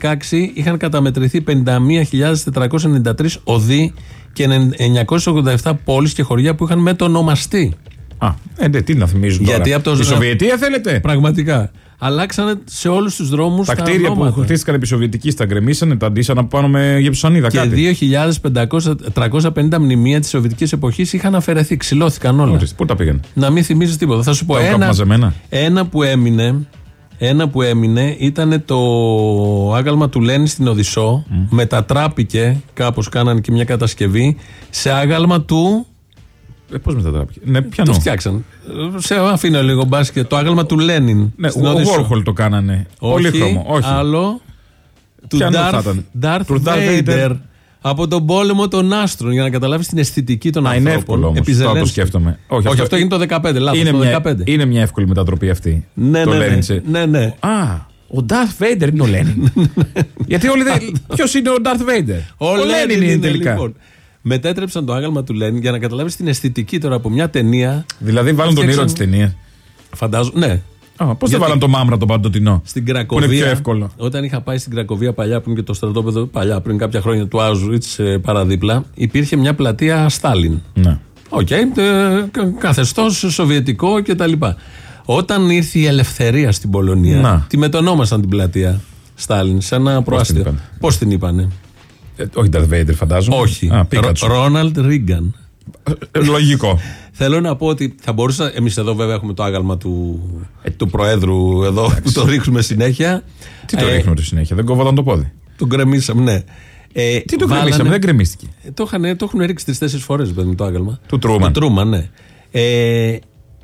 Speaker 2: 2016 είχαν καταμετρηθεί 51.493 οδοί και 987 πόλεις και χωριά που είχαν μετονομαστεί.
Speaker 3: Α, ε, ναι, τι να θυμίζουν
Speaker 2: Γιατί
Speaker 3: τώρα.
Speaker 2: από το-
Speaker 3: Η Σοβιετία θέλετε;
Speaker 2: Πραγματικά. Αλλάξανε σε όλους τους δρόμους
Speaker 3: Τα κτίρια που
Speaker 2: ονόματα.
Speaker 3: χτίστηκαν επί Σοβιετικής τα γκρεμίσανε, τα αντίσαν από πάνω με γεψανίδα
Speaker 2: Και
Speaker 3: κάτι.
Speaker 2: 2.350 μνημεία της Σοβιετικής εποχής είχαν αφαιρεθεί, ξυλώθηκαν όλα.
Speaker 3: Ορίστε, Πού τα πήγαν.
Speaker 2: Να μην θυμίζεις τίποτα. Θα σου πω
Speaker 3: Τα κάπου
Speaker 2: ένα,
Speaker 3: μαζεμένα.
Speaker 2: ένα που έμεινε. Ένα που έμεινε ήταν το άγαλμα του Λένι στην Οδυσσό. Μετατράπηκε, κάπως κάνανε και μια κατασκευή, σε άγαλμα του.
Speaker 3: Ε, Πώς μετατράπηκε. Ναι,
Speaker 2: Το
Speaker 3: πιανό.
Speaker 2: φτιάξαν. Σε αφήνω λίγο μπάσκετ. Το άγαλμα του Λένιν.
Speaker 3: Ναι,
Speaker 2: στην
Speaker 3: ο
Speaker 2: Οδυσσό.
Speaker 3: Βόρχολ το κάνανε.
Speaker 2: Όχι,
Speaker 3: Πολύχρωμο. Όχι.
Speaker 2: Άλλο. Του
Speaker 3: Ποιανού θα
Speaker 2: Darth,
Speaker 3: ήταν;
Speaker 2: Darth
Speaker 3: Του Darth
Speaker 2: Vader.
Speaker 3: Vader.
Speaker 2: Από τον πόλεμο των άστρων, για να καταλάβεις την αισθητική των
Speaker 3: Α,
Speaker 2: ανθρώπων.
Speaker 3: είναι εύκολο όμως.
Speaker 2: Επί
Speaker 3: Τώρα το
Speaker 2: Ζελένσκι.
Speaker 3: σκέφτομαι.
Speaker 2: Όχι, αυτό, έγινε το 15. Λάθος,
Speaker 3: είναι,
Speaker 2: το
Speaker 3: μια,
Speaker 2: 15.
Speaker 3: είναι μια εύκολη μετατροπή αυτή.
Speaker 2: Ναι,
Speaker 3: το
Speaker 2: ναι, ναι,
Speaker 3: Λένιν.
Speaker 2: ναι, ναι.
Speaker 3: Α, ο Darth Vader είναι ο Λένιν. Γιατί όλοι δεν. Ποιος είναι ο Darth Vader;
Speaker 2: Ο, Λένιν
Speaker 3: είναι
Speaker 2: είναι
Speaker 3: τελικά.
Speaker 2: Λοιπόν. Μετέτρεψαν το άγαλμα του Λένιν για να καταλάβεις την αισθητική τώρα από μια ταινία.
Speaker 3: Δηλαδή βάλουν τον ήρωα της ταινίας.
Speaker 2: Φαντάζομαι. Ναι.
Speaker 3: Πώς δεν
Speaker 2: Γιατί-
Speaker 3: βάλαν το Mumm-Ra το παντοτινό.
Speaker 2: Στην
Speaker 3: Που είναι
Speaker 2: Κρακοβία.
Speaker 3: πιο εύκολο.
Speaker 2: Όταν είχα πάει στην Κρακοβία παλιά, πριν και το στρατόπεδο παλιά, πριν κάποια χρόνια του Άουσβιτς παραδίπλα, υπήρχε μια πλατεία Στάλιν.
Speaker 3: Ναι.
Speaker 2: Οκ, ε, καθεστώς σοβιετικό κτλ. Όταν ήρθε η ελευθερία στην Πολωνία,
Speaker 3: Να.
Speaker 2: τη μετονόμασαν την πλατεία Στάλιν σε ένα προάστιο.
Speaker 3: είπανε;
Speaker 2: Πώς την είπανε,
Speaker 3: Ε, όχι Darth Vader, φαντάζομαι.
Speaker 2: Όχι.
Speaker 3: Α, Πίκατσου.
Speaker 2: Ρόναλντ Ρίγκαν.
Speaker 3: Ε, Λογικό.
Speaker 2: Θέλω να πω ότι θα μπορούσα. Εμείς εδώ βέβαια έχουμε το άγαλμα του, του Προέδρου εδώ που το ρίχνουμε συνέχεια.
Speaker 3: Τι το
Speaker 2: Ε,
Speaker 3: ρίχνουμε τη συνέχεια, δεν κόβονταν το πόδι.
Speaker 2: Τον γκρεμίσαμε, ναι. Ε,
Speaker 3: Τι το
Speaker 2: βάλανε-
Speaker 3: γκρεμίσαμε, δεν γκρεμίστηκε.
Speaker 2: Ε, Το, είχαν, το έχουν ρίξει τρει-τέσσερι φορές το άγαλμα.
Speaker 3: Του Τρούμαν.
Speaker 2: Του Τρούμαν, ναι. Ε,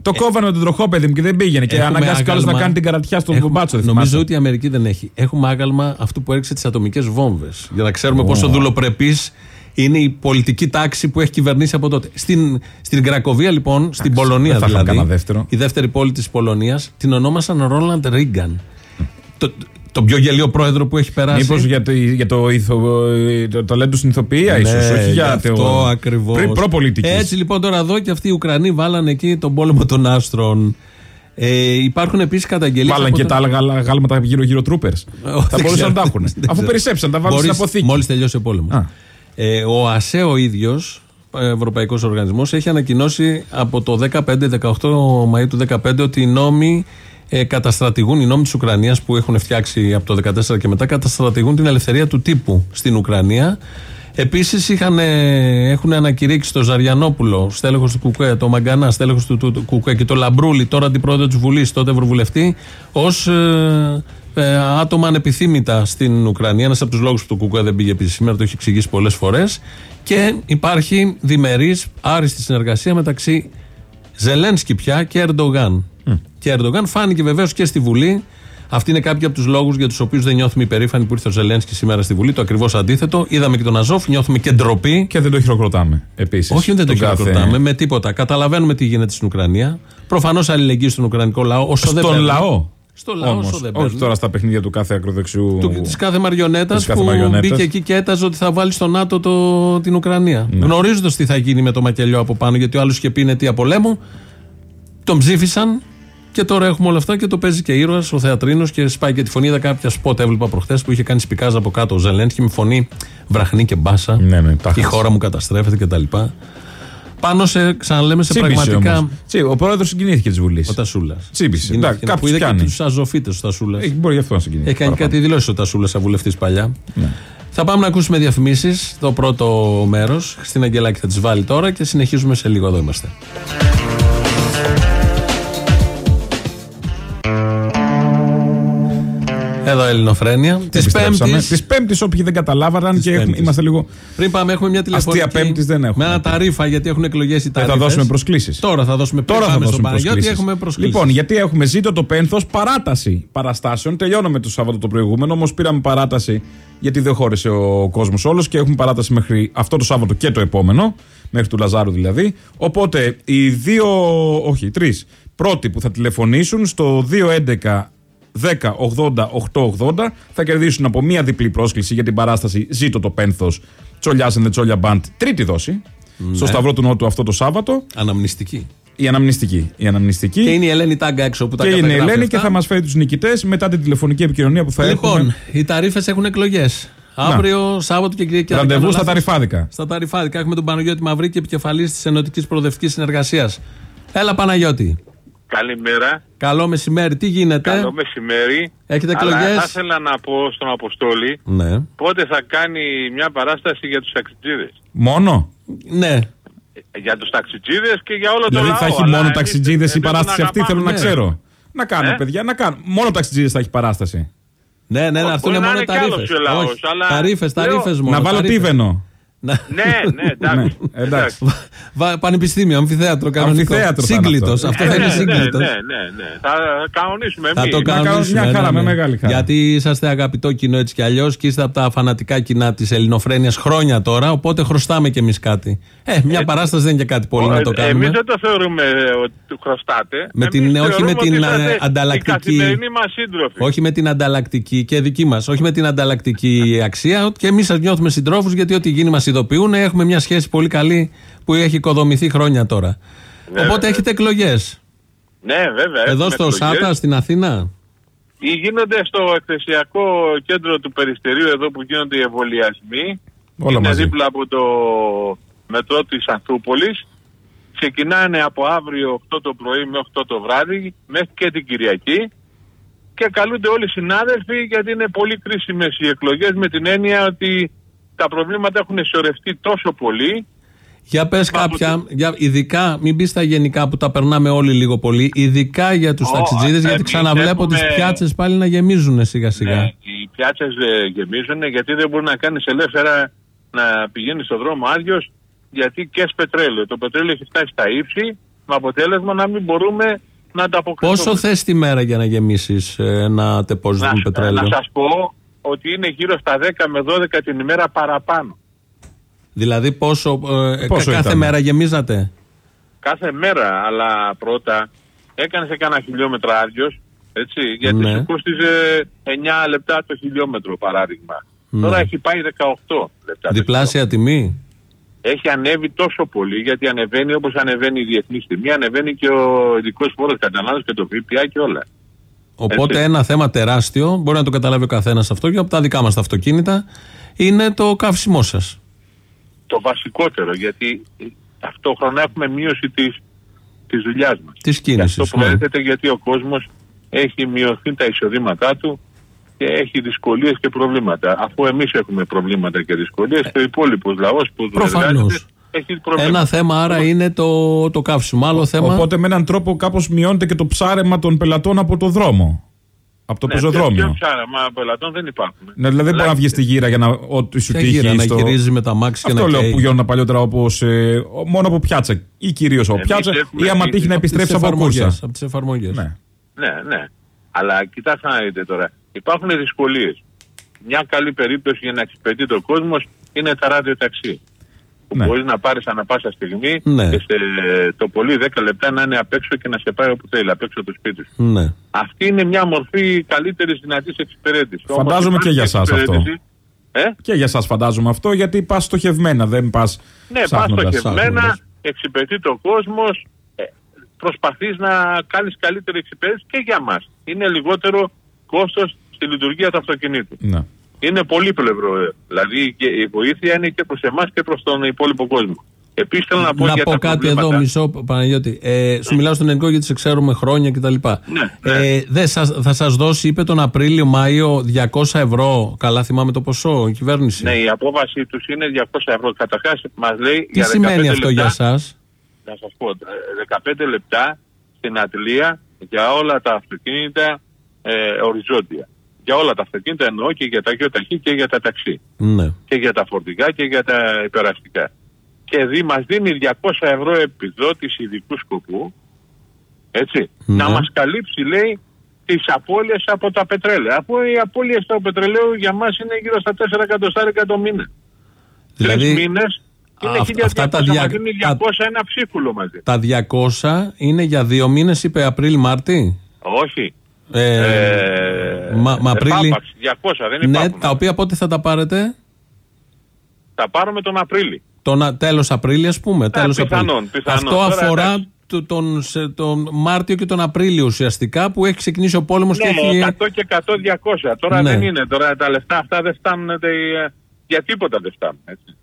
Speaker 3: Το κόβανε με τον τροχό, παιδί μου, και δεν πήγαινε. Και
Speaker 2: έχουμε
Speaker 3: αναγκάστηκε άλλο να
Speaker 2: άγαλμα-
Speaker 3: κάνει την καρατιά στον
Speaker 2: έχουμε-
Speaker 3: μπάτσο. δεν
Speaker 2: Νομίζω
Speaker 3: θυμάσαι.
Speaker 2: ότι η Αμερική δεν έχει. Έχουμε άγαλμα αυτού που έριξε τις ατομικές βόμβες. Για να ξέρουμε πόσο δουλοπρεπής είναι η πολιτική τάξη που έχει κυβερνήσει από τότε. Στην, στην Κρακοβία, λοιπόν, στην Πολωνία
Speaker 3: δεν θα είχαμε
Speaker 2: δηλαδή,
Speaker 3: κανένα δεύτερο.
Speaker 2: η δεύτερη πόλη της Πολωνίας, την ονόμασαν Ρόλαντ Ρίγκαν. Το, το πιο γελίο πρόεδρο που έχει περάσει.
Speaker 3: Μήπως για το, για το, ηθο, το ταλέντο στην ηθοποιία, ίσως.
Speaker 2: Ναι,
Speaker 3: Όχι για
Speaker 2: γι'
Speaker 3: το.
Speaker 2: αυτό ακριβώς.
Speaker 3: Πριν προπολιτικής.
Speaker 2: Έτσι λοιπόν τώρα εδώ και αυτοί οι Ουκρανοί βάλανε εκεί τον πόλεμο των άστρων. Ε, υπάρχουν επίσης καταγγελίες.
Speaker 3: Βάλαν και τα άλλα γάλα- γάλματα γύρω-γύρω τρούπερ. Θα μπορούσαν να τα έχουν. Αφού περισσέψαν, τα βάλουν στην αποθήκη.
Speaker 2: Μόλις τελειώσει ο πόλεμος.
Speaker 3: Α.
Speaker 2: Ε, ο ΑΣΕ ο ίδιος, Ευρωπαϊκός Οργανισμός, έχει ανακοινώσει από το 15-18 Μαου του 2015 ότι οι νόμοι ε, καταστρατηγούν, οι νόμοι της Ουκρανίας που έχουν φτιάξει από το 2014 και μετά, καταστρατηγούν την ελευθερία του τύπου στην Ουκρανία. Επίσης έχουν ανακηρύξει στο Ζαριανόπουλο, στέλεχος του Κουκουέ, το Μαγκανά, στέλεχος του, του, του Κουκουέ και το Λαμπρούλη, τώρα αντιπρόεδρο της Βουλής, τότε Ευρωβουλευτή, ως ε, ε, άτομα ανεπιθύμητα στην Ουκρανία. Ένας από τους λόγους που το Κουκουέ δεν πήγε επίσης σήμερα, το έχει εξηγήσει πολλές φορές. Και υπάρχει διμερής άριστη συνεργασία μεταξύ Ζελένσκι πια και Ερντογάν. Και Ερντογάν φάνηκε βεβαίως και στη Βουλή. Αυτοί είναι κάποιοι από τους λόγους για τους οποίους δεν νιώθουμε υπερήφανοι που ήρθε ο Ζελένσκι σήμερα στη Βουλή. Το ακριβώς αντίθετο. Είδαμε και τον Αζόφ, νιώθουμε και ντροπή.
Speaker 3: Και δεν το χειροκροτάμε επίσης.
Speaker 2: Όχι, δεν το χειροκροτάμε με τίποτα. Καταλαβαίνουμε τι γίνεται στην Ουκρανία. Προφανώς αλληλεγγύη στον Ουκρανικό λαό. Όσο
Speaker 3: Στον
Speaker 2: δεν
Speaker 3: λαό;
Speaker 2: Στο λαό, όσο δεν
Speaker 3: όχι τώρα στα παιχνίδια του κάθε ακροδεξιού.
Speaker 2: Της κάθε μαριονέτας
Speaker 3: της κάθε
Speaker 2: που
Speaker 3: μαριονέτας.
Speaker 2: μπήκε εκεί και έταζε ότι θα βάλει στο ΝΑΤΟ το, την Ουκρανία. Ναι. Γνωρίζοντας τι θα γίνει με το μακελιό από πάνω, γιατί ο άλλος είχε πει είναι αιτία πολέμου. Τον ψήφισαν και τώρα έχουμε όλα αυτά και το παίζει και ήρωας ο Θεατρίνος και σπάει και τη φωνή. Είδα κάποια σπότ έβλεπα προχθές που είχε κάνει σπικάζ από κάτω ο Ζελένσκι με φωνή βραχνή και μπάσα.
Speaker 3: Ναι, ναι, τα
Speaker 2: η χώρα μου καταστρέφεται κτλ. Πάνω σε, ξαναλέμε, σε
Speaker 3: Τσίπησε
Speaker 2: πραγματικά.
Speaker 3: όμως. Τσι, ο πρόεδρος συγκινήθηκε της Βουλής.
Speaker 2: Ο Τασούλας.
Speaker 3: Τσίπησε. Εντάξει,
Speaker 2: Που
Speaker 3: κάποιος
Speaker 2: είδε και
Speaker 3: πιάνει.
Speaker 2: τους αζωφίτες ο Τασούλας.
Speaker 3: Έχει μπορεί γι' αυτό να συγκινήσει.
Speaker 2: Έχει κάνει
Speaker 3: παραπάνω.
Speaker 2: κάτι δηλώσεις ο Τασούλας σαν βουλευτής παλιά.
Speaker 3: Ναι.
Speaker 2: Θα πάμε να ακούσουμε διαφημίσεις. Το πρώτο μέρος. Στην Αγγελάκη θα τις βάλει τώρα και συνεχίζουμε σε λίγο. Εδώ είμαστε. Εδώ Ελληνοφρένεια. Τη
Speaker 3: Επιστρέψαμε.
Speaker 2: Πέμπτης.
Speaker 3: Της Πέμπτης όποιοι δεν καταλάβαναν
Speaker 2: Της
Speaker 3: και έχουμε-
Speaker 2: Πέμπτης.
Speaker 3: είμαστε λίγο.
Speaker 2: Πριν πάμε, έχουμε μια τηλεφωνική.
Speaker 3: Αστεία Πέμπτης δεν έχουμε.
Speaker 2: Με ένα ταρήφα γιατί έχουν εκλογές οι
Speaker 3: Δεν
Speaker 2: ταρήφες.
Speaker 3: θα δώσουμε προσκλήσεις.
Speaker 2: Τώρα θα δώσουμε
Speaker 3: Τώρα
Speaker 2: πριν
Speaker 3: θα
Speaker 2: πάμε στον
Speaker 3: δώσουμε
Speaker 2: Παναγιώτη.
Speaker 3: προσκλήσεις.
Speaker 2: Έχουμε προσκλήσεις.
Speaker 3: Λοιπόν, γιατί έχουμε ζήτο το πένθος παράταση παραστάσεων. Τελειώνουμε το Σάββατο το προηγούμενο, όμως πήραμε παράταση γιατί δεν χώρισε ο κόσμος όλος και έχουμε παράταση μέχρι αυτό το Σάββατο και το επόμενο, μέχρι του Λαζάρου δηλαδή. Οπότε οι δύο, όχι, οι τρεις πρώτοι που θα τηλεφωνήσουν στο 211 10 80 880 θα κερδίσουν από μία διπλή πρόσκληση για την παράσταση Ζήτω το πένθος Τσολιάς and the Τσόλια Band, τρίτη δόση.
Speaker 2: Ναι.
Speaker 3: Στο Σταυρό του Νότου αυτό το Σάββατο.
Speaker 2: Αναμνηστική.
Speaker 3: Η αναμνηστική. Η αναμνηστική.
Speaker 2: Και είναι η Ελένη Τάγκα έξω που τα
Speaker 3: Και είναι η
Speaker 2: καταγράφει
Speaker 3: Ελένη
Speaker 2: αυτά.
Speaker 3: και θα μας φέρει τους νικητές μετά την τηλεφωνική επικοινωνία που θα
Speaker 2: Λοιπόν,
Speaker 3: έχουμε.
Speaker 2: οι ταρήφε έχουν εκλογές. Αύριο, Σάββατο και Κυριακή. αν δεν
Speaker 3: Ραντεβού
Speaker 2: κάνω
Speaker 3: στα
Speaker 2: λάθος,
Speaker 3: ταρυφάδικα.
Speaker 2: Στα ταρυφάδικα. Έχουμε τον Παναγιώτη Μαυρίκη, επικεφαλής της Ενωτικής Προοδευτικής Συνεργασίας. Έλα, Παναγιώτη.
Speaker 8: Καλημέρα.
Speaker 2: Καλό μεσημέρι. Τι γίνεται;
Speaker 8: Καλό μεσημέρι.
Speaker 2: Έχετε
Speaker 8: Αλλά
Speaker 2: εκλογές;
Speaker 8: θα ήθελα να πω στον Αποστόλη
Speaker 2: Ναι.
Speaker 8: πότε θα κάνει μια παράσταση για τους ταξιτζίδες.
Speaker 3: Μόνο;
Speaker 2: Ναι.
Speaker 8: Για τους ταξιτζίδες και για όλο
Speaker 3: Δηλαδή
Speaker 8: το λαό.
Speaker 3: θα έχει
Speaker 8: αλλά
Speaker 3: μόνο
Speaker 8: εμείς-
Speaker 3: ταξιτζίδες η
Speaker 8: εμείς τον
Speaker 3: παράσταση αυτή, θέλω να
Speaker 8: αγαπάμε.
Speaker 3: ξέρω. Να κάνουν,
Speaker 8: Ε;
Speaker 3: παιδιά, να κάνουν. Μόνο ταξιτζίδες θα έχει παράσταση.
Speaker 2: Ναι, ναι, να
Speaker 8: Μπορεί
Speaker 2: έρθουν
Speaker 8: να
Speaker 2: μόνο
Speaker 8: είναι κι
Speaker 2: ταρήφε.
Speaker 8: άλλος ο λαός, αλλά
Speaker 2: Ταρήφε,
Speaker 8: λέω-
Speaker 2: ταρήφε μόνο.
Speaker 3: να βάλω
Speaker 2: ταρήφες.
Speaker 3: Τίβενο.
Speaker 2: Να-
Speaker 8: Ναι, ναι, εντάξει.
Speaker 3: Ναι, εντάξει.
Speaker 2: Βα- Πανεπιστήμιο, αμφιθέατρο κανονικό.
Speaker 3: Αμφιθέατρο θα είναι
Speaker 2: Σύγκλιτο.
Speaker 3: αυτό.
Speaker 2: Αυτό
Speaker 8: Ναι,
Speaker 2: θα είναι
Speaker 8: ναι,
Speaker 2: σύγκλιτο.
Speaker 8: ναι, ναι, ναι. Θα κανονίσουμε
Speaker 2: Θα
Speaker 8: εμείς.
Speaker 2: το
Speaker 3: κάνουμε
Speaker 2: κανονίσουμε.
Speaker 3: μια χαρά,
Speaker 2: ναι,
Speaker 3: με
Speaker 2: ναι.
Speaker 3: μεγάλη χαρά.
Speaker 2: Γιατί είσαστε αγαπητό κοινό έτσι κι αλλιώς και είστε από τα φανατικά κοινά της ελληνοφρένειας χρόνια τώρα. Οπότε χρωστάμε κι εμείς κάτι. Ε, μια παράσταση δεν είναι και κάτι πολύ να το κάνουμε.
Speaker 8: Εμείς δεν το θεωρούμε ε, ότι του χρωστάτε.
Speaker 2: Με
Speaker 8: Εμείς
Speaker 2: την- όχι
Speaker 8: θεωρούμε
Speaker 2: με την,
Speaker 8: ότι είσαστε
Speaker 2: ε, ανταλλακτική-
Speaker 8: Οι καθημερινοί μας σύντροφοι.
Speaker 2: Όχι με την ανταλλακτική και δική μας, όχι με την ανταλλακτική αξία. Και εμείς σας νιώθουμε συντρόφους γιατί ό,τι γίνει μας ειδοποιούν. Έχουμε μια σχέση πολύ καλή που έχει οικοδομηθεί χρόνια τώρα. Οπότε έχετε εκλογές.
Speaker 8: Ναι, βέβαια.
Speaker 2: Εδώ
Speaker 8: έχουμε
Speaker 2: στο
Speaker 8: εκλογές.
Speaker 2: ΣΑΤΑ, στην Αθήνα;
Speaker 8: Ή γίνονται στο εκθεσιακό κέντρο του Περιστερίου εδώ που γίνονται οι εμβολιασμοί.
Speaker 3: Όλα
Speaker 8: είναι
Speaker 3: μαζί.
Speaker 8: δίπλα από το μετρό της Ανθούπολης. Ξεκινάνε από αύριο 8 το πρωί με 8 το βράδυ μέχρι και την Κυριακή. Και καλούνται όλοι οι συνάδελφοι γιατί είναι πολύ κρίσιμες οι εκλογές με την έννοια ότι τα προβλήματα έχουν σωρευτεί τόσο πολύ
Speaker 2: Για πες
Speaker 8: Μα από
Speaker 2: κάποια, για, ειδικά, μην μπει στα γενικά που τα περνάμε όλοι λίγο πολύ, ειδικά για τους
Speaker 8: Ω,
Speaker 2: ταξιτζίδες, γιατί
Speaker 8: εμείς
Speaker 2: ξαναβλέπω
Speaker 8: έχουμε-
Speaker 2: τι πιάτσες πάλι να γεμίζουν σιγά σιγά.
Speaker 8: Ναι, οι πιάτσες γεμίζουν γιατί δεν μπορεί να κάνεις ελεύθερα να πηγαίνεις στον δρόμο άδειος γιατί και πετρέλαιο. Το πετρέλαιο έχει φτάσει στα ύψη με αποτέλεσμα να μην μπορούμε να ανταποκριθούμε.
Speaker 2: Πόσο θες τη μέρα για να γεμίσεις ένα τεπόζιτο με
Speaker 8: να,
Speaker 2: πετρέλαιο.
Speaker 8: να σας πω ότι είναι γύρω στα 10 με 12 την ημέρα παραπάνω.
Speaker 2: Δηλαδή, πόσο, ε,
Speaker 3: Πόσο
Speaker 2: κα- κάθε
Speaker 3: ήταν;
Speaker 2: μέρα γεμίζατε;
Speaker 8: Κάθε μέρα, αλλά πρώτα έκανες σε κάνα χιλιόμετρο άδειος. Έτσι, γιατί
Speaker 2: Ναι.
Speaker 8: σου κόστιζε 9 λεπτά το χιλιόμετρο παράδειγμα.
Speaker 2: Ναι.
Speaker 8: Τώρα έχει πάει 18 λεπτά. το
Speaker 2: Διπλάσια τιμή;
Speaker 8: έχει ανέβει τόσο πολύ γιατί ανεβαίνει όπως ανεβαίνει η διεθνή τιμή, ανεβαίνει και ο ειδικός φόρος κατανάλωσης και το ΦΠΑ και όλα.
Speaker 2: Οπότε
Speaker 8: Έτσι.
Speaker 2: ένα θέμα τεράστιο, μπορεί να το καταλάβει ο καθένας αυτό και από τα δικά μας τα αυτοκίνητα, είναι το καύσιμό σας.
Speaker 8: Το βασικότερο γιατί ταυτόχρονα έχουμε μείωση της, της δουλειάς μας.
Speaker 2: Της
Speaker 8: Και
Speaker 2: κίνησης.
Speaker 8: αυτό προέρχεται γιατί ο κόσμος έχει μειωθεί τα εισοδήματά του και έχει δυσκολίες και προβλήματα. Αφού εμείς έχουμε προβλήματα και δυσκολίες, και ο υπόλοιπος λαός που
Speaker 2: Προφανώς.
Speaker 8: Εργάζεται έχει προβλήματα.
Speaker 2: Ένα θέμα άρα είναι το, το καύσιμο. Άλλο θέμα.
Speaker 3: Οπότε με έναν τρόπο κάπως μειώνεται και το ψάρεμα των πελατών από το δρόμο. Από το
Speaker 8: Ναι,
Speaker 3: πεζοδρόμιο.
Speaker 8: ποιο ψάρεμα πελατών δεν υπάρχουν.
Speaker 3: Ναι, δηλαδή δεν μπορεί να βγεις στη γύρα για να ό,τι σου
Speaker 2: Ποια
Speaker 3: τύχει.
Speaker 2: γύρα, να
Speaker 3: στο-
Speaker 2: γυρίζει με τα μάξι και
Speaker 3: Αυτό
Speaker 2: να
Speaker 3: λέω
Speaker 2: καίει.
Speaker 3: που γίνονταν παλιότερα όπως μόνο από πιάτσα ή κυρίως από
Speaker 8: Εμείς
Speaker 3: πιάτσα
Speaker 8: έχουμε
Speaker 3: ή άμα
Speaker 8: ήδη
Speaker 3: τύχει να
Speaker 8: από
Speaker 2: Τις
Speaker 3: επιστρέψει από
Speaker 2: εφαρμογές,
Speaker 3: κούρσα.
Speaker 2: Από τις εφαρμογές.
Speaker 3: Ναι.
Speaker 8: Ναι, ναι. Αλλά κοιτάξτε να δείτε τώρα. Υπάρχουν δυσκολίες. Μια καλή περίπτωση για να εξυπηρετεί το κόσμος είναι τα ραδιοταξί. Που
Speaker 3: Ναι.
Speaker 8: μπορείς να πάρεις ανά πάσα στιγμή
Speaker 2: Ναι.
Speaker 8: και σε το πολύ 10 λεπτά να είναι απ' έξω και να σε πάει όπου θέλει, απ' έξω από το σπίτι σου.
Speaker 2: Ναι.
Speaker 8: Αυτή είναι μια μορφή καλύτερης δυνατής εξυπηρέτησης.
Speaker 3: Φαντάζομαι
Speaker 8: Όμως
Speaker 3: και για
Speaker 8: υπάρχει
Speaker 3: σας αυτό.
Speaker 8: εξυπηρέτηση- Ε;
Speaker 3: Και για εσά φαντάζομαι αυτό γιατί πας στοχευμένα, δεν πας.
Speaker 8: Ναι, πας στοχευμένα, εξυπηρετεί το κόσμος, προσπαθείς να κάνεις καλύτερη εξυπηρέτηση και για μας. Είναι λιγότερο κόστος στη λειτουργία του αυτοκινήτου.
Speaker 3: Ναι.
Speaker 8: Είναι πολύπλευρο. ε. Δηλαδή και η βοήθεια είναι και προς εμάς και προς τον υπόλοιπο κόσμο. Επίσης θέλω να πω
Speaker 2: Να
Speaker 8: για
Speaker 2: πω
Speaker 8: τα
Speaker 2: κάτι
Speaker 8: προβλήματα.
Speaker 2: εδώ, μισό Παναγιώτη. Ε, σου μιλάω στον ελληνικό γιατί σε ξέρουμε χρόνια κτλ.
Speaker 8: Ναι,
Speaker 2: Ε, δεν σας, θα σας δώσει, είπε τον Απρίλιο-Μάιο, 200 ευρώ. Καλά θυμάμαι το ποσό, η κυβέρνηση.
Speaker 8: Ναι, η απόβαση τους είναι 200 ευρώ. Καταρχάς, μας λέει.
Speaker 2: Τι
Speaker 8: για 15
Speaker 2: σημαίνει αυτό
Speaker 8: λεπτά,
Speaker 2: για εσά.
Speaker 8: Να σας πω, ε, 15 λεπτά στην ατλία για όλα τα αυτοκίνητα ε, οριζόντια. Για όλα τα αυτοκίνητα εννοώ και για τα γεωταχή και για τα ταξί.
Speaker 2: Ναι.
Speaker 8: Και για τα φορτηγά και για τα υπεραστικά. Και δι, μας δίνει 200 ευρώ επιδότηση ειδικού σκοπού, έτσι,
Speaker 2: Ναι.
Speaker 8: να μας καλύψει λέει τις απώλειες από τα πετρέλαια. Αφού οι απώλειες του πετρελαίου για μας είναι γύρω στα 4 εκατοστάρικα το μήνα. Τρεις
Speaker 2: Δηλαδή,
Speaker 8: μήνες είναι
Speaker 2: α-
Speaker 8: 1200,
Speaker 2: αυτά τα
Speaker 8: μας
Speaker 2: δια-
Speaker 8: δίνει
Speaker 2: τα-
Speaker 8: 200 ένα ψίχουλο μαζί.
Speaker 2: τα 200 είναι για δύο μήνες, είπε Απρίλη-Μάρτι.
Speaker 8: Όχι.
Speaker 2: Ε,
Speaker 8: Ε,
Speaker 2: μα, μα Απρίλη.
Speaker 8: επάπαυση, 200 δεν
Speaker 2: Ναι,
Speaker 8: υπάρχουν.
Speaker 2: τα οποία πότε θα τα πάρετε;
Speaker 8: Θα πάρουμε τον Απρίλη.
Speaker 2: Τον, τέλος Απρίλη ας πούμε. τέλος
Speaker 8: πιθανόν,
Speaker 2: Απρίλη.
Speaker 8: πιθανόν.
Speaker 2: Αυτό
Speaker 8: Τώρα,
Speaker 2: αφορά
Speaker 8: εντάξει.
Speaker 2: το- τον, σε- τον Μάρτιο και τον Απρίλιο ουσιαστικά που έχει ξεκινήσει ο πόλεμος και
Speaker 8: Ναι,
Speaker 2: έχει...
Speaker 8: 100 και 100, 200. Τώρα
Speaker 2: Ναι.
Speaker 8: δεν είναι. Τώρα τα λεφτά αυτά δεν φτάνουν ε, για τίποτα δεν φτάνουν. Έτσι.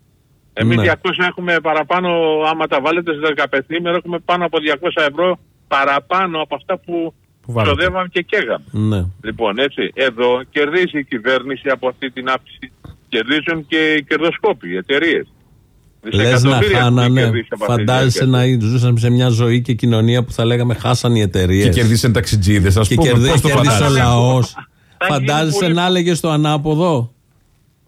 Speaker 8: Εμείς
Speaker 2: Ναι.
Speaker 8: 200 έχουμε παραπάνω, άμα τα βάλετε σε 15 ημέρα, έχουμε πάνω από 200 ευρώ παραπάνω από αυτά που,
Speaker 3: Που βάλετε.
Speaker 8: Ξοδεύαμε και καίγαμε.
Speaker 2: Ναι.
Speaker 8: Λοιπόν, έτσι, εδώ κερδίζει η κυβέρνηση από αυτή την αύξηση. Κερδίζουν και οι κερδοσκόποι, οι εταιρείες.
Speaker 2: Λες να χάνανε. Φαντάζεσαι να ζούσαμε σε μια ζωή και κοινωνία που θα λέγαμε χάσαν οι εταιρείες.
Speaker 3: Και κερδίσαν ταξιτζίδες, ας
Speaker 2: Και
Speaker 3: πούμε.
Speaker 2: κερδί-
Speaker 3: Πώς το
Speaker 2: κέρδισε ο
Speaker 3: φαντάζεσαι.
Speaker 2: λαός.
Speaker 8: Θα γίνει
Speaker 2: Φαντάζεσαι
Speaker 8: πολύ-
Speaker 2: να έλεγε στο ανάποδο;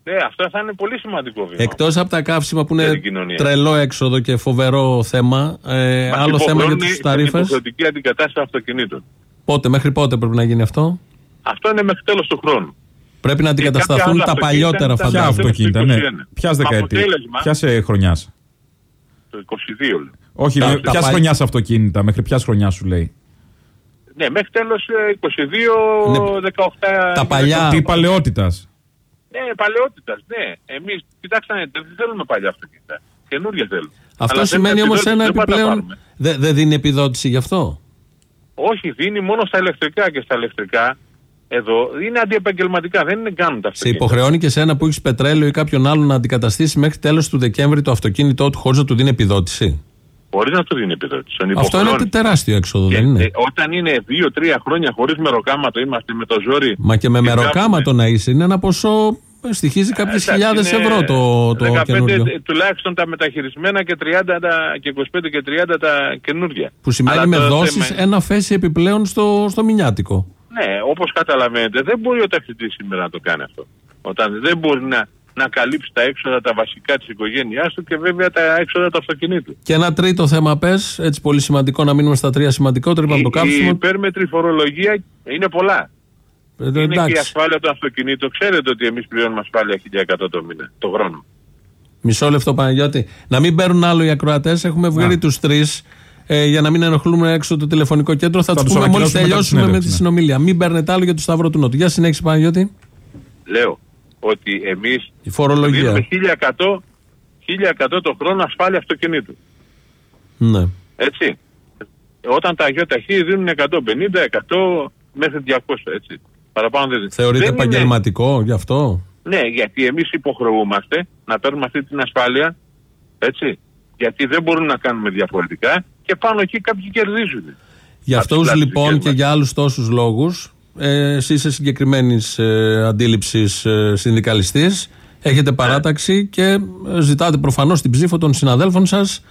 Speaker 8: Ναι, αυτό θα είναι πολύ σημαντικό βήμα.
Speaker 2: Εκτός από τα καύσιμα που
Speaker 8: Για
Speaker 2: είναι
Speaker 8: την κοινωνία.
Speaker 2: τρελό έξοδο και φοβερό θέμα, ε,
Speaker 8: Μας
Speaker 2: άλλο θέμα για
Speaker 8: υποχρεώνει
Speaker 2: τους
Speaker 8: στην
Speaker 2: ταρήφε.
Speaker 8: υποχρεωτική αντικατάσταση αυτοκινήτων.
Speaker 2: Πότε, μέχρι πότε πρέπει να γίνει αυτό;
Speaker 8: Αυτό είναι μέχρι τέλος του χρόνου.
Speaker 2: Πρέπει να αντικατασταθούν
Speaker 8: κάποια
Speaker 2: τα
Speaker 8: άλλα
Speaker 2: παλιότερα
Speaker 8: αυτοκίνητα,
Speaker 3: Ποια
Speaker 2: φαντάζομαι.
Speaker 3: αυτοκίνητα, ναι.
Speaker 8: 21.
Speaker 3: Ποια
Speaker 8: Με
Speaker 3: δεκαετία.
Speaker 8: αποτέλεσμα-
Speaker 3: Ποια σε χρονιάς;
Speaker 8: Το 22 λέω.
Speaker 3: Όχι,
Speaker 2: Τα-
Speaker 3: ναι,
Speaker 2: τα
Speaker 3: ποια
Speaker 2: παλι-
Speaker 3: χρονιάς αυτοκίνητα, μέχρι ποια χρονιάς σου λέει;
Speaker 8: Ναι, μέχρι τέλος 22,
Speaker 2: Ναι,
Speaker 8: 18.
Speaker 2: τα παλιά-
Speaker 3: Τι παλαιότητας;
Speaker 8: Ναι, παλαιότητας, ναι. Εμείς, κοιτάξτε, να δείτε, δεν θέλουμε παλιά αυτοκίνητα. Καινούργια θέλουμε.
Speaker 2: Αυτό
Speaker 8: Αλλά
Speaker 2: σημαίνει
Speaker 8: θέλουμε
Speaker 2: όμως
Speaker 8: επιδότηση,
Speaker 2: ένα
Speaker 8: δεν μπορούμε να τα
Speaker 2: επιπλέον.
Speaker 8: πάρουμε.
Speaker 2: Δεν δεν δίνει επιδότηση γι' αυτό;
Speaker 8: Όχι, δίνει μόνο στα ηλεκτρικά και στα ηλεκτρικά. Εδώ είναι αντιεπαγγελματικά, δεν είναι κάνουν τα
Speaker 2: Σε
Speaker 8: αυτοκίνητα.
Speaker 2: υποχρεώνει και σένα που έχεις πετρέλαιο ή κάποιον άλλον να αντικαταστήσει μέχρι τέλος του Δεκέμβρη το αυτοκίνητό του χωρίς να του δίνει επιδότηση;
Speaker 8: Μπορεί να του δίνει επιδότηση. Τον
Speaker 2: Αυτό είναι
Speaker 8: υποχρεώνει.
Speaker 2: τεράστιο έξοδο,
Speaker 8: Και,
Speaker 2: δεν είναι;
Speaker 8: ε, όταν είναι 2-3 χρόνια χωρίς μεροκάματο, είμαστε με το ζόρι.
Speaker 2: Μα και με
Speaker 8: και
Speaker 2: μεροκάματο να είσαι είναι ένα ποσό. Ε, Στοιχίζει κάποιες
Speaker 8: Εντάξει,
Speaker 2: χιλιάδες
Speaker 8: είναι
Speaker 2: ευρώ το, το
Speaker 8: 15
Speaker 2: καινούριο.
Speaker 8: ε, τουλάχιστον τα μεταχειρισμένα και 30 τα, και 25 και 30 τα καινούργια.
Speaker 2: Που σημαίνει
Speaker 8: Αλλά
Speaker 2: με
Speaker 8: το
Speaker 2: δώσει
Speaker 8: θέμα-
Speaker 2: ένα φέση επιπλέον στο, στο μηνιάτικο.
Speaker 8: Ναι, όπως καταλαβαίνετε, δεν μπορεί ο ταξιτζή σήμερα να το κάνει αυτό. Όταν δεν μπορεί να, να καλύψει τα έξοδα τα βασικά της οικογένειάς του και βέβαια τα έξοδα του αυτοκινήτου.
Speaker 2: Και ένα τρίτο θέμα, πες, έτσι πολύ σημαντικό να μείνουμε στα τρία σημαντικότερα. Είπαμε το
Speaker 8: η, η
Speaker 2: κάψιμο.
Speaker 8: υπέρμετρη φορολογία είναι πολλά.
Speaker 2: Ε,
Speaker 8: είναι και η
Speaker 2: εντάξει,
Speaker 8: ασφάλεια του αυτοκινήτου. Ξέρετε ότι εμείς πληρώνουμε ασφάλεια 1100 το μήνα, το χρόνο.
Speaker 2: μισό λεπτό Παναγιώτη. Να μην παίρνουν άλλο οι ακροατές. Έχουμε βγάλει τους τρεις. Ε, για να μην ενοχλούμε έξω το τηλεφωνικό κέντρο, θα,
Speaker 3: Θα
Speaker 2: τους
Speaker 3: τους
Speaker 2: πούμε μόλις
Speaker 3: ανακοινώσουμε μετά τη
Speaker 2: τελειώσουμε με τη
Speaker 3: συνέντευξη, ναι.
Speaker 2: συνομιλία. Μην παίρνετε άλλο για το Σταυρό του Νότου. Για συνέχιση, Παναγιώτη.
Speaker 8: Λέω ότι εμείς
Speaker 2: Η φορολογία.
Speaker 8: δίνουμε 1100, 1100 το χρόνο ασφάλεια αυτοκινήτου.
Speaker 2: Ναι.
Speaker 8: Έτσι. Όταν τα αγιοταχή δίνουν 150, 100 μέχρι 200, έτσι. Παραπάνω δεν δίνουν.
Speaker 2: Θεωρείται
Speaker 8: Δεν είναι-
Speaker 2: επαγγελματικό γι' αυτό;
Speaker 8: Ναι, γιατί εμείς υποχρεούμαστε να παίρνουμε αυτή την ασφάλεια. Έτσι. Γιατί δεν μπορούμε να κάνουμε διαφορετικά και πάνω εκεί κάποιοι κερδίζουν.
Speaker 2: Για
Speaker 8: Από τις
Speaker 2: αυτού
Speaker 8: πλάτες
Speaker 2: λοιπόν
Speaker 8: δικές
Speaker 2: και
Speaker 8: μας.
Speaker 2: για άλλους τόσους λόγους, Ε, Εσεί είσαι συγκεκριμένης ε, αντίληψης ε, συνδικαλιστής. Έχετε παράταξη και ε, ζητάτε προφανώς την ψήφο των συναδέλφων σας.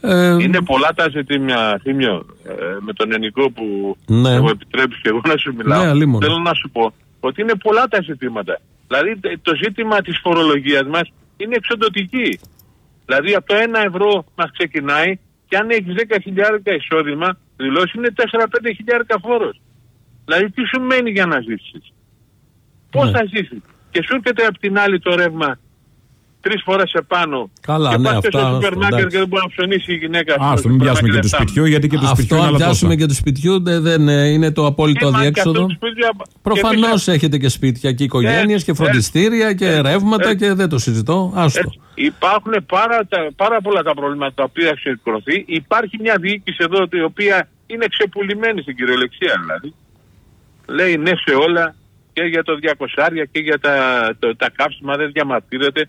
Speaker 2: Ε,
Speaker 8: Είναι πολλά τα ζητήμια, Θήμιο, ε, με τον Ενικό που
Speaker 2: Ναι.
Speaker 8: μου επιτρέψει και εγώ να σου μιλάω.
Speaker 2: Ναι, αλίμονο.
Speaker 8: Θέλω να σου πω ότι είναι πολλά τα ζητήματα. Δηλαδή τε- το ζήτημα της φορολογίας μας είναι εξοντοτική. Δηλαδή από το 1 ευρώ μας ξεκινάει και αν έχεις 10.000 εισόδημα δηλώσεις είναι 4-5 φόρος. Δηλαδή τι σου μένει για να ζήσεις; Πώς
Speaker 2: Ναι.
Speaker 8: θα ζήσεις; Και σου έρχεται από την άλλη το ρεύμα τρεις φορές επάνω.
Speaker 2: Καλά,
Speaker 8: και
Speaker 2: ναι,
Speaker 8: πας και
Speaker 2: αυτά,
Speaker 8: στο
Speaker 2: άστο,
Speaker 8: σούπερ μάρκετ
Speaker 2: εντάξει.
Speaker 8: και δεν μπορεί να ψωνίσει η γυναίκα.
Speaker 3: Α,
Speaker 8: στο
Speaker 3: το μην
Speaker 8: σούπερ
Speaker 3: πιάσουμε και
Speaker 8: μάρκετ
Speaker 3: τους
Speaker 8: λεφτά.
Speaker 3: σπιτιού, γιατί και τους σπιτιού
Speaker 2: αυτό
Speaker 3: είναι
Speaker 2: αν
Speaker 3: άλλα τόσα.
Speaker 2: πιάσουμε και τους σπιτιού δεν, δεν ε, είναι το απόλυτο
Speaker 8: Ε, μα και
Speaker 2: αδιέξοδο.
Speaker 8: αυτό το σπίτι, α-
Speaker 2: Προφανώς
Speaker 8: και εμείς-
Speaker 2: έχετε και σπίτια και οικογένειες
Speaker 8: Ε,
Speaker 2: και
Speaker 8: ε,
Speaker 2: φροντιστήρια και
Speaker 8: ε,
Speaker 2: ρεύματα
Speaker 8: ε,
Speaker 2: και δεν το συζητώ. Άστο.
Speaker 8: Έτσι, υπάρχουν πάρα, τα- πάρα πολλά τα προβλήματα τα οποία έχουν συρκωθεί. Υπάρχει μια διοίκηση εδώ η οποία είναι ξεπουλημένη στην κυριολεξία δηλαδή. Λέει ναι σε όλα και για το 200 και για τα, το, τα καύσιμα δεν διαμαρτύρεται.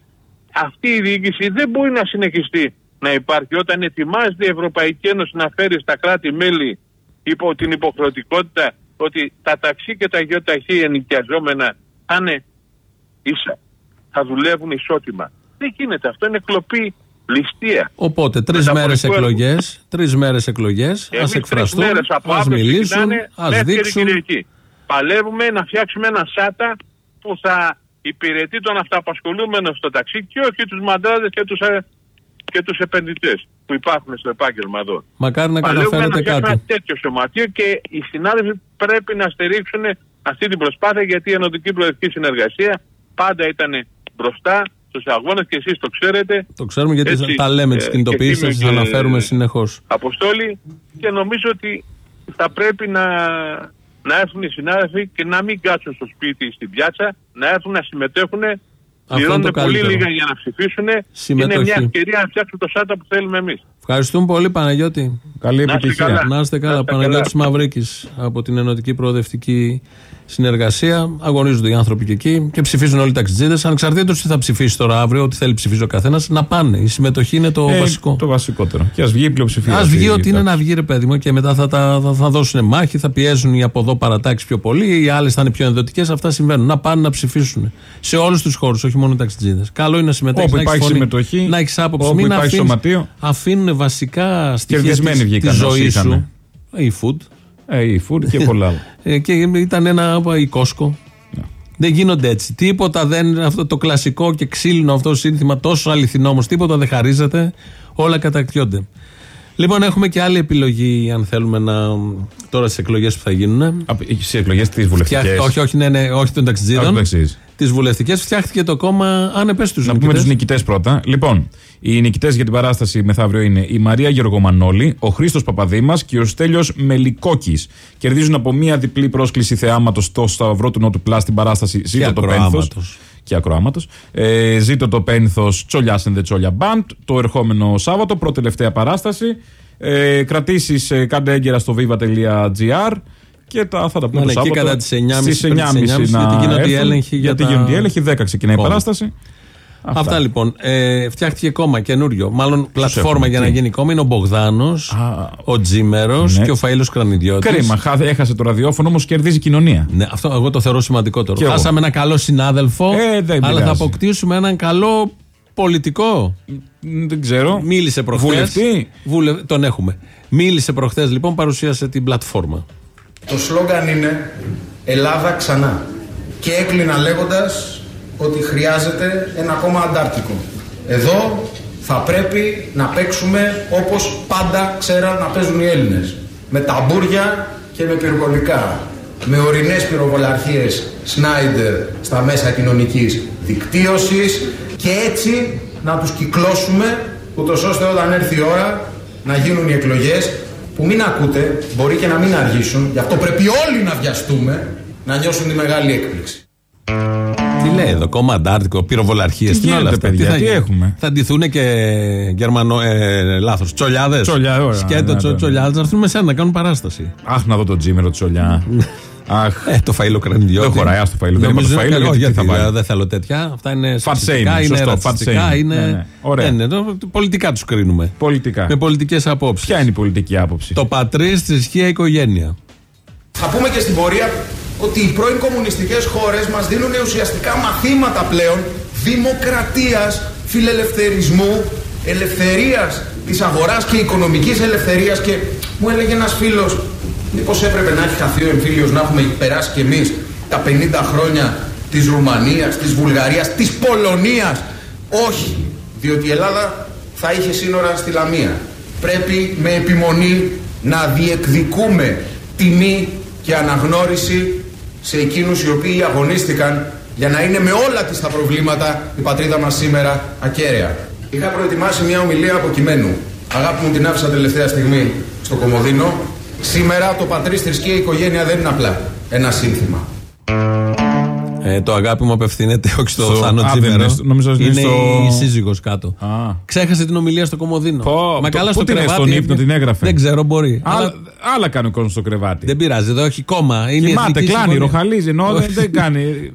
Speaker 8: Αυτή η διοίκηση δεν μπορεί να συνεχιστεί να υπάρχει όταν ετοιμάζεται η Ευρωπαϊκή Ένωση να φέρει στα κράτη-μέλη υπό την υποχρεωτικότητα ότι τα ταξί και τα γεωταχή ενοικιαζόμενα θα είναι ίσα. Θα δουλεύουν ισότιμα. Δεν γίνεται αυτό. Είναι κλοπή ληστεία.
Speaker 2: Οπότε τρεις
Speaker 8: Μεταφορικό
Speaker 2: μέρες
Speaker 8: έργο.
Speaker 2: εκλογές. Τρεις μέρες εκλογές. Α
Speaker 8: Εμείς
Speaker 2: εκφραστούν.
Speaker 8: τρεις μέρες από
Speaker 2: Α
Speaker 8: αύριο
Speaker 2: μιλήσουν.
Speaker 8: ξεκινάνε
Speaker 2: Α
Speaker 8: μέχρι την
Speaker 2: δείξουν.
Speaker 8: Κυριακή. Παλεύουμε να φτιάξουμε ένα σάτα που θα υπηρετεί τον αυτοαπασχολούμενο στο ταξί και όχι τους μαντράδες και τους, ε, και τους επενδυτές που υπάρχουν στο επάγγελμα εδώ.
Speaker 2: Μακάρι να
Speaker 8: Παλεύουμε να
Speaker 2: καταφέρετε
Speaker 8: φτιάξουμε ένα
Speaker 2: κάτι.
Speaker 8: τέτοιο σωματείο και οι συνάδελφοι πρέπει να στηρίξουν αυτή την προσπάθεια γιατί η ενωτική προεδρική συνεργασία πάντα ήταν μπροστά στους αγώνες και εσείς το ξέρετε.
Speaker 2: Το ξέρουμε γιατί
Speaker 8: Έτσι,
Speaker 2: τα λέμε τις
Speaker 8: ε,
Speaker 2: κινητοποιήσεις,
Speaker 8: και
Speaker 2: τι
Speaker 8: είμαι και-
Speaker 2: αναφέρουμε συνεχώς.
Speaker 8: Αποστόλη και νομίζω ότι θα πρέπει να, να έρθουν οι συνάδελφοι και να μην κάτσουν στο σπίτι στην πιάτσα, να έρθουν να συμμετέχουν.
Speaker 2: είναι
Speaker 8: Πληρώνουν
Speaker 2: το
Speaker 8: πολύ
Speaker 2: καλύτερο.
Speaker 8: λίγα για να ψηφίσουν. Είναι
Speaker 2: Συμμετοχή.
Speaker 8: μια ευκαιρία να φτιάξουν το ΣΑΤΑ που θέλουμε εμείς.
Speaker 2: Ευχαριστούμε πολύ, Παναγιώτη.
Speaker 3: Καλή
Speaker 8: Να είστε
Speaker 3: επιτυχία.
Speaker 8: καλά.
Speaker 2: Να είστε
Speaker 8: Να
Speaker 2: καλά.
Speaker 8: είστε
Speaker 2: Παναγιώτης
Speaker 8: καλά.
Speaker 2: Μαυρίκης από την Ενωτική Προοδευτική Συνεργασία. Αγωνίζονται οι άνθρωποι και εκεί και ψηφίζουν όλοι οι ταξιτζίδε. Ανεξαρτήτως τι θα ψηφίσει τώρα αύριο, ό,τι θέλει ψηφίσει ο καθένας, να πάνε. Η συμμετοχή είναι το
Speaker 3: Ε,
Speaker 2: βασικό.
Speaker 3: Το βασικότερο. Και ας βγει η πλειοψηφία.
Speaker 2: Α βγει
Speaker 3: αυτή,
Speaker 2: ό,τι είναι
Speaker 3: εντάξει.
Speaker 2: να βγει, ρε παιδί μου, και μετά θα, τα, θα, θα δώσουν μάχη, θα πιέζουν οι από εδώ παρατάξεις πιο πολύ, οι άλλες θα είναι πιο ενδοτικές. Αυτά συμβαίνουν. Να πάνε να ψηφίσουν. Σε όλους τους χώρους, όχι μόνο οι ταξιτζίδε. Καλό είναι να συμμετέχεις.
Speaker 3: Όπου
Speaker 2: να έχεις
Speaker 3: υπάρχει
Speaker 2: φωνή,
Speaker 3: συμμετοχή,
Speaker 2: να έχεις άποψη.
Speaker 3: όπου
Speaker 2: Μην
Speaker 3: υπάρχει
Speaker 2: αφήνεις-
Speaker 3: σωματείο.
Speaker 2: Αφήνουν βασικά στοιχεία
Speaker 3: Κερδισμένοι
Speaker 2: της
Speaker 3: βγήκαν όσοι
Speaker 2: ζωής
Speaker 3: είχαν.
Speaker 2: σου. Η food.
Speaker 3: Ε, η food και πολλά άλλα.
Speaker 2: Ε, και ήταν ένα η Κόσκο. Δεν γίνονται έτσι. Τίποτα δεν. Αυτό το κλασικό και ξύλινο αυτό σύνθημα, τόσο αληθινό όμως, τίποτα δεν χαρίζεται. Όλα κατακτιόνται. Λοιπόν, έχουμε και άλλη επιλογή, αν θέλουμε να. τώρα στις εκλογές που θα γίνουν.
Speaker 3: Στις εκλογές τη βουλευτικές.
Speaker 2: όχι, όχι, ναι, ναι, όχι των ταξιτζίδων.
Speaker 3: Όχι,
Speaker 2: Τις βουλευτικές φτιάχτηκε το κόμμα. Αν πες τους
Speaker 3: Να πούμε
Speaker 2: νικητές.
Speaker 3: τους νικητές πρώτα. Λοιπόν, οι νικητές για την παράσταση μεθαύριο είναι η Μαρία Γεωργομανόλη, ο Χρήστος Παπαδήμας και ο Στέλιος Μελικόκης. Κερδίζουν από μία διπλή πρόσκληση θεάματος στο Σταυρό του Νότου Πλάς στην παράσταση Ζήτω το Πένθος.
Speaker 2: ακροάματος.
Speaker 3: Και ακροάματος. Ε, ζήτω το Πένθος Τσολιά and the Τσόλια Band το ερχόμενο Σάββατο, πρώτη τελευταία παράσταση. Ε, Κρατήσεις ε, κάντε έγκαιρα στο viva.gr και τα, θα τα πούμε
Speaker 2: Ναι,
Speaker 3: το
Speaker 2: ναι, εκεί
Speaker 3: Σάββατο.
Speaker 2: κατά τις 9.30
Speaker 3: Στις
Speaker 2: πριν τις
Speaker 3: 9.30
Speaker 2: 9.30
Speaker 3: να
Speaker 2: γιατί γίνονται οι
Speaker 3: έρθουν,
Speaker 2: έλεγχοι για
Speaker 3: γιατί
Speaker 2: τα-
Speaker 3: γίνονται οι έλεγχοι, 10 ξεκινάει η
Speaker 2: Κόμμα.
Speaker 3: παράσταση.
Speaker 2: Αυτά. λοιπόν. Ε, φτιάχτηκε κόμμα καινούριο. Μάλλον πλατφόρμα
Speaker 3: έχουμε,
Speaker 2: για να
Speaker 3: τι;
Speaker 2: γίνει κόμμα. Είναι ο Μπογδάνος, ο Τζίμερος
Speaker 3: Ναι.
Speaker 2: και ο Φαήλο Κρανιδιώτης.
Speaker 3: Κρίμα, χάθε- έχασε το ραδιόφωνο, όμως κερδίζει κοινωνία.
Speaker 2: Ναι, αυτό εγώ το θεωρώ σημαντικότερο.
Speaker 3: Κι εγώ.
Speaker 2: Χάσαμε ένα καλό συνάδελφο,
Speaker 3: Ε, δεν
Speaker 2: αλλά θα
Speaker 3: πειράζει.
Speaker 2: αποκτήσουμε έναν καλό πολιτικό.
Speaker 3: Μ, Δεν ξέρω.
Speaker 2: Μίλησε προχθές.
Speaker 3: Βουλευτή.
Speaker 2: Τον έχουμε. Μίλησε προχθές, λοιπόν, παρουσίασε την πλατφόρμα.
Speaker 9: Το σλόγκαν είναι Ελλάδα ξανά. Και έκλεινε λέγοντας ότι χρειάζεται ένα κόμμα αντάρτικο. Εδώ θα πρέπει να παίξουμε όπως πάντα ξέραν να παίζουν οι Έλληνες. Με ταμπούρια και με πυροβολικά. Με ορεινές πυροβολαρχίες Σνάιντερ στα μέσα κοινωνικής δικτύωσης και έτσι να τους κυκλώσουμε ούτως ώστε όταν έρθει η ώρα να γίνουν οι εκλογές που μην ακούτε, μπορεί και να μην αργήσουν, γι' αυτό πρέπει όλοι να βιαστούμε να νιώσουν τη μεγάλη έκπληξη.
Speaker 2: Τι λέει εδώ, κόμμα αντάρτικο, πυροβολαρχίες,
Speaker 3: Τι
Speaker 2: τι είναι όλα
Speaker 3: γίνεται,
Speaker 2: αυτά.
Speaker 3: παιδιά,
Speaker 2: θα
Speaker 3: τι
Speaker 2: γίνει;
Speaker 3: έχουμε;
Speaker 2: Θα ντυθούν και Γερμανό. Ε, Λάθος. Τσολιάδες;
Speaker 3: Τσολιά, ωραία,
Speaker 2: Σκέτο,
Speaker 3: ναι,
Speaker 2: τσο,
Speaker 3: ναι.
Speaker 2: τσολιάδες. Να έρθουν με σένα να κάνουν παράσταση.
Speaker 3: Αχ, να δω τον Τζίμερο Τσολιά. Αχ.
Speaker 2: Ε, το φαΐλο κρανιδιώτη.
Speaker 3: Δεν χωράει, ας το φαΐλο. Δεν
Speaker 2: Νομίζω
Speaker 3: είπα το
Speaker 2: είναι
Speaker 3: φαΐλο,
Speaker 2: καλό,
Speaker 3: γιατί τι θα
Speaker 2: γιατί
Speaker 3: βάλει.
Speaker 2: δεν θέλω τέτοια. Αυτά είναι
Speaker 3: Fat
Speaker 2: σεξιστικά,
Speaker 3: shaming,
Speaker 2: είναι
Speaker 3: σωστό, fat
Speaker 2: ρατσιστικά,
Speaker 3: shaming.
Speaker 2: είναι.
Speaker 3: Ναι, ναι. Ωραία.
Speaker 2: Δεν είναι, το- πολιτικά τους κρίνουμε.
Speaker 3: Πολιτικά.
Speaker 2: Με πολιτικές απόψεις.
Speaker 3: Ποια είναι η πολιτική άποψη;
Speaker 2: Το πατρίς, θρησκεία, οικογένεια.
Speaker 9: Θα πούμε και στην πορεία ότι οι πρώην κομμουνιστικές χώρες μας δίνουν ουσιαστικά μαθήματα πλέον δημοκρατίας, φιλελευθερισμού, ελευθερίας της αγοράς και οικονομικής ελευθερίας και μου έλεγε ένας φίλος μήπως έπρεπε να έχει χαθεί ο εμφύλιος να έχουμε περάσει κι εμείς τα 50 χρόνια της Ρουμανίας, της Βουλγαρίας, της Πολωνίας. Όχι, διότι η Ελλάδα θα είχε σύνορα στη Λαμία. Πρέπει με επιμονή να διεκδικούμε τιμή και αναγνώριση σε εκείνους οι οποίοι αγωνίστηκαν για να είναι με όλα τις τα προβλήματα η πατρίδα μας σήμερα ακέραια. Είχα προετοιμάσει μια ομιλία από κειμένου. Αγάπη μου την άφησα τελευταία στιγμή στο Κομοδίνο. Σήμερα το πατρίς θρησκεία οικογένεια δεν είναι απλά ένα σύνθημα.
Speaker 2: Ε, το αγάπη μου απευθύνεται όχι στο,
Speaker 3: Στο-
Speaker 2: Θάνο
Speaker 3: Α, δεν
Speaker 2: Τσίμερο.
Speaker 3: είναι στο- νομίζω ότι
Speaker 2: είναι
Speaker 3: είναι στο-
Speaker 2: η σύζυγος κάτω.
Speaker 3: Α.
Speaker 2: Ξέχασε την ομιλία στο Κομοδίνο.
Speaker 3: Πω,
Speaker 2: Μα
Speaker 3: το-
Speaker 2: καλά
Speaker 3: πού
Speaker 2: στο
Speaker 3: την
Speaker 2: κρεβάτι.
Speaker 3: στον ύπνο
Speaker 2: έφυγε.
Speaker 3: την έγραφε;
Speaker 2: Δεν ξέρω, μπορεί.
Speaker 3: Άλλα,
Speaker 2: Αλλά
Speaker 3: άλλα κάνει ο κόσμος στο κρεβάτι.
Speaker 2: δεν πειράζει, εδώ έχει κόμμα. Είναι η
Speaker 3: Κοιμάται,
Speaker 2: Εθνική
Speaker 3: κλάνει,
Speaker 2: Συμφωνία.
Speaker 3: ροχαλίζει. Ενώ δεν, δεν κάνει.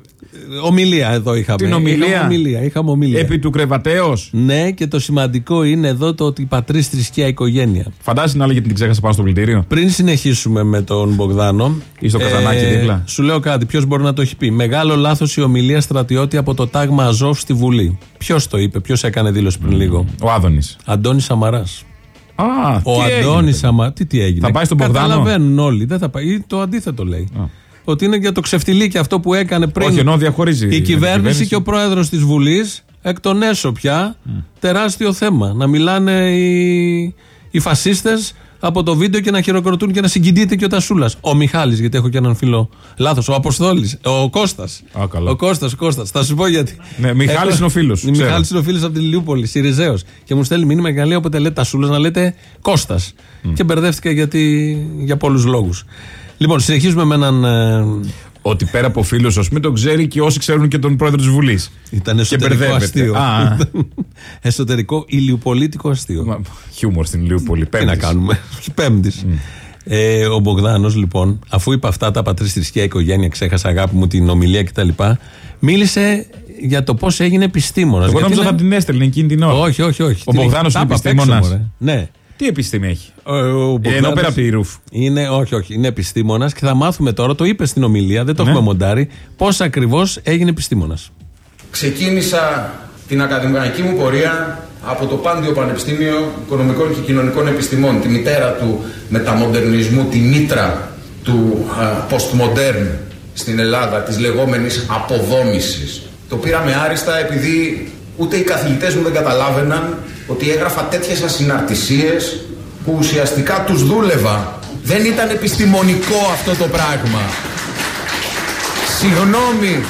Speaker 2: Ομιλία εδώ είχαμε.
Speaker 3: Την ομιλία;
Speaker 2: Είχαμε ομιλία. Είχαμε ομιλία.
Speaker 3: Επί του κρεβατέως;
Speaker 2: Ναι, και το σημαντικό είναι εδώ το ότι πατρίς θρησκεία οικογένεια.
Speaker 3: Φαντάζεσαι να έλεγε την ξέχασε πάνω στο πλυντήριο;
Speaker 2: Πριν συνεχίσουμε με τον Μπογδάνο.
Speaker 3: Ή στο καζανάκι δίπλα;
Speaker 2: Σου λέω κάτι, ποιος μπορεί να το έχει πει. Μεγάλο λάθος η ομιλία στρατιώτη από το τάγμα Αζόφ στη Βουλή. Ποιος το είπε, ποιος έκανε δήλωση πριν λίγο.
Speaker 3: Ο Άδωνης.
Speaker 2: Αντώνης Σαμαράς.
Speaker 3: Α,
Speaker 2: Ο
Speaker 3: τι έγινε,
Speaker 2: Αντώνη
Speaker 3: παιδί.
Speaker 2: Σαμαρά. Τι, τι έγινε;
Speaker 3: Θα πάει στον Μπογδάνο;
Speaker 2: Καταλαβαίνουν όλοι. Δεν θα πάει. Ή το αντίθετο λέει.
Speaker 3: Α.
Speaker 2: Ότι είναι για το ξεφτιλίκι αυτό που έκανε πριν.
Speaker 3: Όχι, ενώ διαχωρίζει.
Speaker 2: η
Speaker 3: η
Speaker 2: κυβέρνηση,
Speaker 3: κυβέρνηση.
Speaker 2: και ο πρόεδρος της Βουλής εκ των έσω πια. Τεράστιο θέμα. Να μιλάνε οι, οι φασίστες από το βίντεο και να χειροκροτούν και να συγκινείται και ο Τασούλας. Ο Μιχάλης, γιατί έχω και έναν φίλο λάθος. Ο Αποστόλης. Ο Κώστας.
Speaker 3: Α, καλά.
Speaker 2: Ο Κώστας, Κώστας. Θα σου πω γιατί.
Speaker 3: Ναι, Μιχάλης είναι ο φίλος,
Speaker 2: Ο
Speaker 3: ξέρω.
Speaker 2: Μιχάλης είναι ο φίλος από την Ηλιούπολη, Σιριζέος. Και μου στέλνει μήνυμα και λέει όποτε λέτε Τασούλας να λέτε Κώστας. Και μπερδεύτηκα γιατί, για πολλούς λόγους. Λοιπόν, συνεχίζουμε με έναν. Ε,
Speaker 3: Ότι πέρα από φίλο, α πούμε, τον ξέρει και όσοι ξέρουν και τον πρόεδρο της Βουλής.
Speaker 2: Ήταν εσωτερικό
Speaker 3: μπερδεύεται.
Speaker 2: αστείο.
Speaker 3: Α.
Speaker 2: εσωτερικό ηλιοπολίτικο αστείο.
Speaker 3: Χιούμορ στην Λιούπολη.
Speaker 2: Τι να κάνουμε; Πέμπτης. Ε, ο Μπογδάνος, λοιπόν, αφού είπε αυτά τα πατρί θρησκεία οικογένεια, ξέχασα αγάπη μου την ομιλία κτλ., μίλησε για το πώς έγινε επιστήμονας.
Speaker 3: Εγώ νόμιζα θα την έστελνε εκείνη την ώρα.
Speaker 2: Όχι, όχι, όχι.
Speaker 3: Ο
Speaker 2: Την-
Speaker 3: Μπογδάνος
Speaker 2: τα
Speaker 3: είναι
Speaker 2: είπα απ'
Speaker 3: επιστήμονας.
Speaker 2: έξω, μωρέ. Ναι.
Speaker 3: Τι επιστήμη έχει;
Speaker 2: Ο, ο
Speaker 3: Ενώ
Speaker 2: Μπογδάνος
Speaker 3: πέρα από τη ρούφ.
Speaker 2: Είναι, όχι, όχι, είναι επιστήμονας και θα μάθουμε τώρα, το είπε στην ομιλία, δεν το
Speaker 3: Ναι.
Speaker 2: έχουμε μοντάρει, πώς ακριβώς έγινε επιστήμονας.
Speaker 9: Ξεκίνησα την ακαδημαϊκή μου πορεία από το Πάντιο Πανεπιστήμιο Οικονομικών και Κοινωνικών Επιστημών, τη μητέρα του μεταμοντερνισμού, τη μήτρα του α, postmodern στην Ελλάδα, της λεγόμενης αποδόμησης. Το πήραμε άριστα επειδή ούτε οι καθηγητές μου δεν καταλάβαιναν ότι έγραφα τέτοιες ασυναρτησίες που ουσιαστικά τους δούλευα. Δεν ήταν επιστημονικό αυτό το πράγμα. Συγγνώμη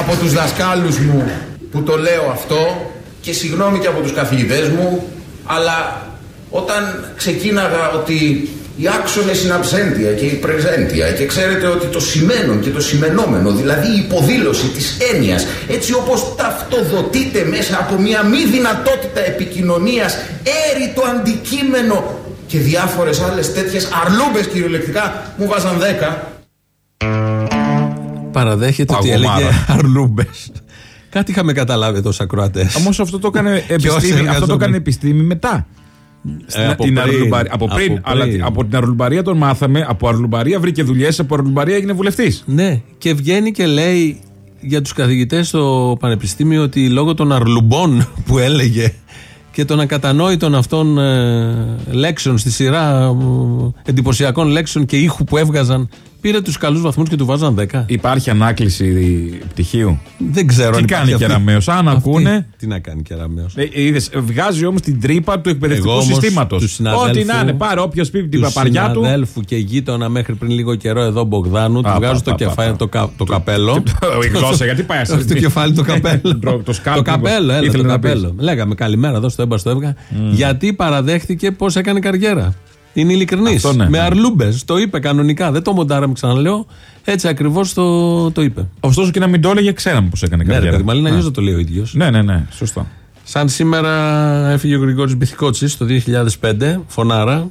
Speaker 9: από τους δασκάλους μου που το λέω αυτό και συγγνώμη και από τους καθηγητές μου αλλά όταν ξεκίναγα ότι οι άξονες είναι αψέντια και η πρεζέντια και ξέρετε ότι το σημαίνον και το σημενόμενο δηλαδή η υποδήλωση της έννοιας έτσι όπως ταυτοδοτείται μέσα από μια μη δυνατότητα επικοινωνίας έρει το αντικείμενο και διάφορες άλλες τέτοιες αρλούμπες κυριολεκτικά μου βάζαν δέκα
Speaker 2: Παραδέχεται ότι
Speaker 3: Παγωμάρα.
Speaker 2: έλεγε αρλούμπες. Κάτι είχαμε καταλάβει εδώ ως ακροατές.
Speaker 3: Όμως αυτό το έκανε
Speaker 2: όσοι
Speaker 3: επιστήμη, αυτό το
Speaker 2: εργαζόμενοι.
Speaker 3: έκανε επιστήμη μετά.
Speaker 2: Ε, από
Speaker 3: την
Speaker 2: πριν.
Speaker 3: αρλουμπαρία. Από πριν,
Speaker 2: Από
Speaker 3: αλλά
Speaker 2: πριν.
Speaker 3: από την αρλουμπαρία τον μάθαμε. Από αρλουμπαρία βρήκε δουλειές, από αρλουμπαρία έγινε βουλευτής.
Speaker 2: Ναι, και βγαίνει και λέει για τους καθηγητές στο πανεπιστήμιο ότι λόγω των αρλουμπών που έλεγε και των ακατανόητων αυτών ε, λέξεων στη σειρά ε, εντυπωσιακών λέξεων και ήχου που έβγαζαν πήρε τους καλούς βαθμούς και του βάζαν 10.
Speaker 3: Υπάρχει ανάκληση πτυχίου;
Speaker 2: Δεν ξέρω
Speaker 3: Τι
Speaker 2: αν
Speaker 3: κάνει
Speaker 2: υπάρχει αυτή.
Speaker 3: Κεραμέως, αν
Speaker 2: Αυτή.
Speaker 3: ακούνε-
Speaker 2: Τι να κάνει Κεραμέως.
Speaker 3: Ε, είδες, βγάζει όμως την τρύπα του εκπαιδευτικού
Speaker 2: Εγώ όμως
Speaker 3: συστήματος.
Speaker 2: τους συναδέλφου-
Speaker 3: Ό,τι να είναι, πάρε όποιος πει την
Speaker 2: τους
Speaker 3: παπαριά του.
Speaker 2: συναδέλφου και γείτονα μέχρι πριν λίγο καιρό εδώ Μπογδάνου, του
Speaker 3: Α,
Speaker 2: βγάζω
Speaker 3: πα,
Speaker 2: το,
Speaker 3: πα,
Speaker 2: κεφάλι,
Speaker 3: πα,
Speaker 2: το, κα- το καπέλο.
Speaker 3: Η γλώσσα, γιατί πάει
Speaker 2: Όχι το κεφάλι, το καπέλο.
Speaker 3: Το- το σκάλπ,
Speaker 2: Το καπέλο, έλα,
Speaker 3: ήθελε
Speaker 2: το
Speaker 3: να πεις.
Speaker 2: καπέλο. Λέγαμε καλημέρα εδώ στο έμπα στο έβγα. Γιατί παραδέχτηκε πώς έκανε καριέρα. Είναι ειλικρινής.
Speaker 3: Αυτό ναι,
Speaker 2: με
Speaker 3: ναι.
Speaker 2: αρλούμπες. Το είπε κανονικά. Δεν το μοντάραμε, ξαναλέω. Έτσι ακριβώς το, το είπε.
Speaker 3: Ωστόσο και να μην το έλεγε, ξέραμε πώ έκανε
Speaker 2: Ναι, ρε
Speaker 3: καριέρα.
Speaker 2: παιδί, μου, αλλά είναι αλλιώς δεν το λέει ο ίδιος.
Speaker 3: Ναι, ναι, ναι, σωστό.
Speaker 2: Σαν σήμερα έφυγε ο Γρηγόρης Μπιθικότσης το 2005, φωνάρα,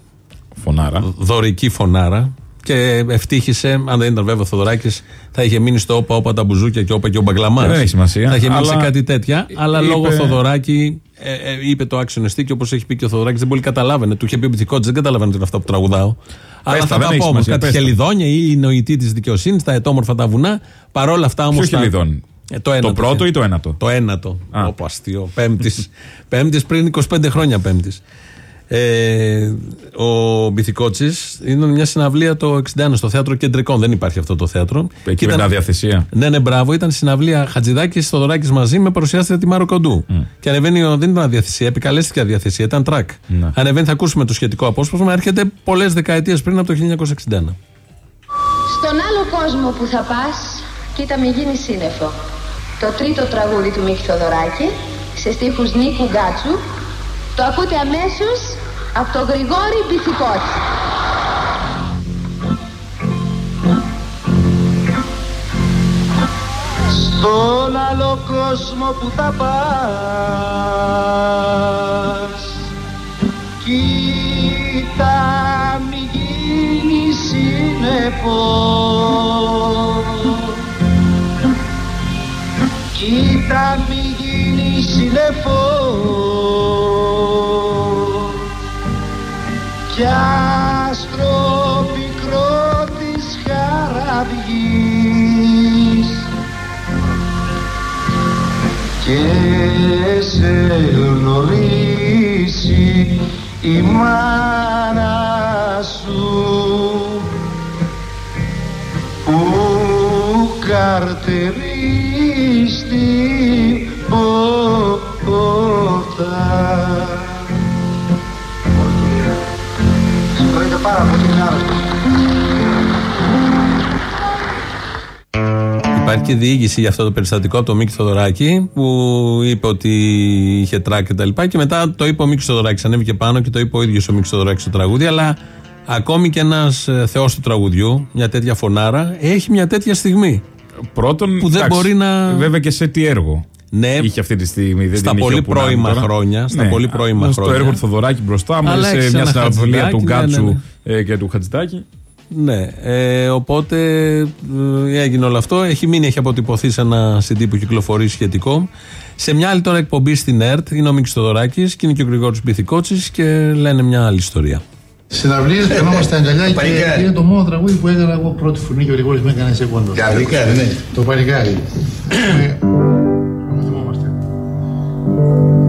Speaker 3: Φωνάρα.
Speaker 2: δωρική φωνάρα. Και ευτύχησε, αν δεν ήταν βέβαια ο Θοδωράκης, θα είχε μείνει στο όπα όπα τα μπουζούκια και όπα και ο Μπαγκλαμάς.
Speaker 3: Δεν έχει σημασία.
Speaker 2: Θα είχε μείνει
Speaker 3: Αλλά
Speaker 2: σε κάτι τέτοια. Αλλά
Speaker 3: είπε-
Speaker 2: λόγω Θοδωράκη ε, ε, είπε το άξιο εστί και όπως έχει πει και ο Θοδωράκης δεν πολύ καταλάβαινε. Του είχε πει ο Μπιθικότη, δεν καταλαβαίνω τι είναι αυτά που τραγουδάω. Αλλά
Speaker 3: τα,
Speaker 2: θα
Speaker 3: δεν
Speaker 2: τα
Speaker 3: έχει
Speaker 2: πω όμως.
Speaker 3: σημασία,
Speaker 2: Κάτι
Speaker 3: πες τα.
Speaker 2: χελιδόνια ή η νοητή της δικαιοσύνης, τα ετόμορφα τα βουνά. Παρόλα αυτά όμως.
Speaker 3: Ποιο χελιδόνι;
Speaker 2: το, ένατο.
Speaker 3: Το πρώτο ή το ένατο;
Speaker 2: Το ένατο.
Speaker 3: Α.
Speaker 2: Όπω αστείο. Πέμπτης. Πέμπτης πριν 25 χρόνια πέμπτης. Ε, ο Μπιθικότσι είναι μια συναυλία το 61 στο θέατρο Κεντρικών. Δεν υπάρχει αυτό το θέατρο.
Speaker 3: Εκεί
Speaker 2: Και
Speaker 3: με
Speaker 2: ήταν-
Speaker 3: τα διαθεσία.
Speaker 2: ναι, ναι, μπράβο. Ήταν συναυλία Χατζηδάκης Θοδωράκης μαζί με παρουσιάστρια τη Μάρο Κοντού. Και ανεβαίνει, ο- δεν ήταν αδιαθεσία, επικαλέστηκε αδιαθεσία, ήταν τρακ.
Speaker 3: Ναι.
Speaker 2: Ανεβαίνει, θα ακούσουμε το σχετικό απόσπασμα. Έρχεται πολλές δεκαετίες πριν από το 1961.
Speaker 10: Στον άλλο κόσμο που θα πας, κοίτα μη γίνεις σύννεφο. Το τρίτο τραγούδι του Μίχη Θοδωράκη, σε στίχους Νίκου Γκάτσου, το ακούτε αμέσως από τον Γρηγόρη Μπιθικότσι.
Speaker 11: Στον άλλο κόσμο που θα πας Κοίτα μη γίνεις σύννεφο Κοίτα μη γίνεις σύννεφο Κι άστρο πικρό της χαραυγής. Και σε γνωρίσει η μάνα σου που καρτερεί πάρα πολύ, είναι άρρωστος.
Speaker 2: Υπάρχει και διήγηση για αυτό το περιστατικό από τον Μίκη Θοδωράκη που είπε ότι είχε τρακ και τα λοιπά και μετά το είπε ο Μίκης Θοδωράκης. Ανέβηκε πάνω και το είπε ο ίδιος ο Μίκης Θοδωράκης στο τραγούδι. Αλλά ακόμη και ένας θεός του τραγουδιού, μια τέτοια φωνάρα, έχει μια τέτοια στιγμή.
Speaker 3: Πρώτον,
Speaker 2: Που δεν
Speaker 3: εντάξει,
Speaker 2: μπορεί να-
Speaker 3: Βέβαια και σε τι έργο.
Speaker 2: Ναι,
Speaker 3: Είχε αυτή τη στιγμή. Δεν
Speaker 2: Στα
Speaker 3: την είχε
Speaker 2: πολύ
Speaker 3: όπου να είναι
Speaker 2: πρώιμα
Speaker 3: τώρα.
Speaker 2: χρόνια, στα πολύ πρώιμα
Speaker 3: αλλά Στο
Speaker 2: χρόνια.
Speaker 3: έργο του Θοδωράκη μπροστά μου,
Speaker 2: Αλλά
Speaker 3: σε
Speaker 2: έχεις
Speaker 3: μια
Speaker 2: ένα
Speaker 3: συναυλία
Speaker 2: Χατζηδάκη,
Speaker 3: του
Speaker 2: ναι,
Speaker 3: Γκάτσου
Speaker 2: ναι,
Speaker 3: ε, και του Χατζητάκη.
Speaker 2: Ναι, ε, οπότε ε, έγινε όλο αυτό. Έχει μείνει, έχει αποτυπωθεί σε ένα CD που κυκλοφορεί σχετικό. Σε μια άλλη τώρα εκπομπή στην ΕΡΤ είναι ο Μίξ Θοδωράκης και είναι και ο Γρηγόρης Μπιθικότσης και λένε μια άλλη ιστορία.
Speaker 12: Συναυλίες περνόμαστε αγκαλιά και είναι το μόνο τραγούδι που έκανα εγώ πρώτη φωνή και ο Γρηγόρης με έκανε σε κόντο. Παλικάρι, ναι. Το παλικάρι. Ε, να θυμόμαστε. Κλαίνε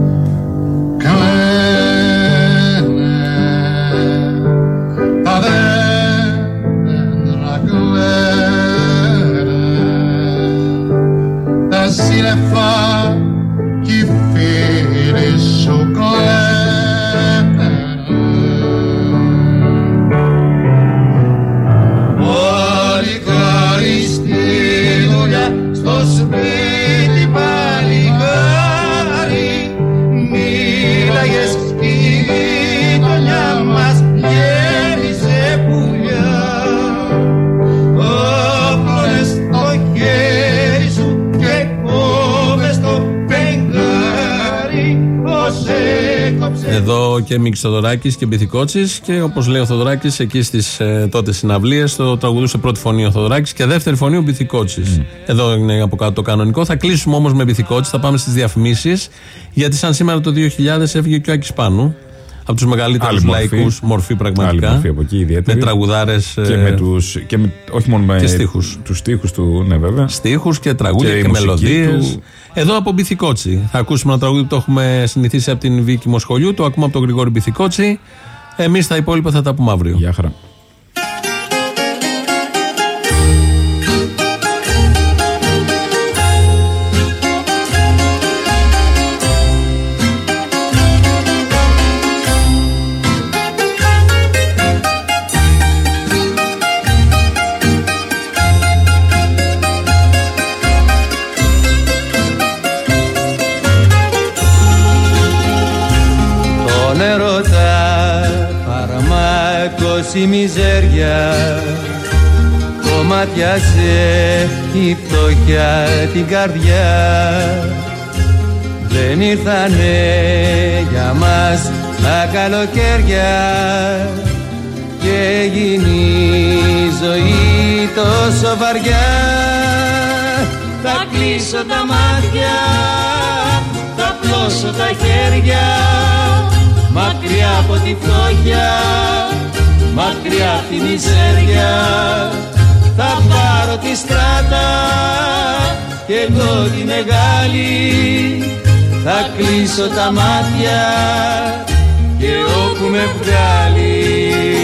Speaker 12: και
Speaker 2: Μίξ Θοδωράκης και Μπιθικότσης και όπως λέει ο Θοδωράκης εκεί στις ε, τότε συναυλίες το τραγουδούσε πρώτη φωνή ο Θοδωράκης και δεύτερη φωνή ο Μπιθικότσης. Εδώ είναι από κάτω το κανονικό. Θα κλείσουμε όμως με Μπιθικότσι, θα πάμε στις διαφημίσεις γιατί σαν σήμερα το 2000 έφυγε και ο Άκης Πάνου από τους μεγαλύτερους
Speaker 3: Άλλη μορφή.
Speaker 2: λαϊκούς, μορφή πραγματικά.
Speaker 3: Άλλη μορφή από εκεί ιδιαίτερη.
Speaker 2: Με τραγουδάρες
Speaker 3: Και
Speaker 2: ε,
Speaker 3: με τους, και με, όχι μόνο με
Speaker 2: και στίχους.
Speaker 3: τους στίχους του, ναι βέβαια.
Speaker 2: στίχους και τραγούδια
Speaker 3: Και
Speaker 2: και,
Speaker 3: η μουσική
Speaker 2: μελωδίες.
Speaker 3: του.
Speaker 2: Εδώ από Μπιθικότσι. Θα ακούσουμε ένα τραγούδι που το έχουμε συνηθίσει από την Βίκη Μοσχολιού. Το ακούμε από τον Γρηγόρη Μπιθικότσι. Εμείς τα υπόλοιπα θα τα πούμε αύριο.
Speaker 3: Γεια χαρά.
Speaker 11: Τον ερώτα φαρμάκος η μιζέρια. Κομματιάσε η φτωχιά την καρδιά. Δεν ήρθανε για μας τα καλοκαίρια. Και γίνει τόσο βαριά. Θα κλείσω τα μάτια Θα πλώσω τα χέρια Μακριά από τη φτώχεια Μακριά από τη μιζέρια. Θα πάρω τη στράτα Κι εγώ τη μεγάλη. Θα κλείσω τα μάτια Και όπου με βγάλει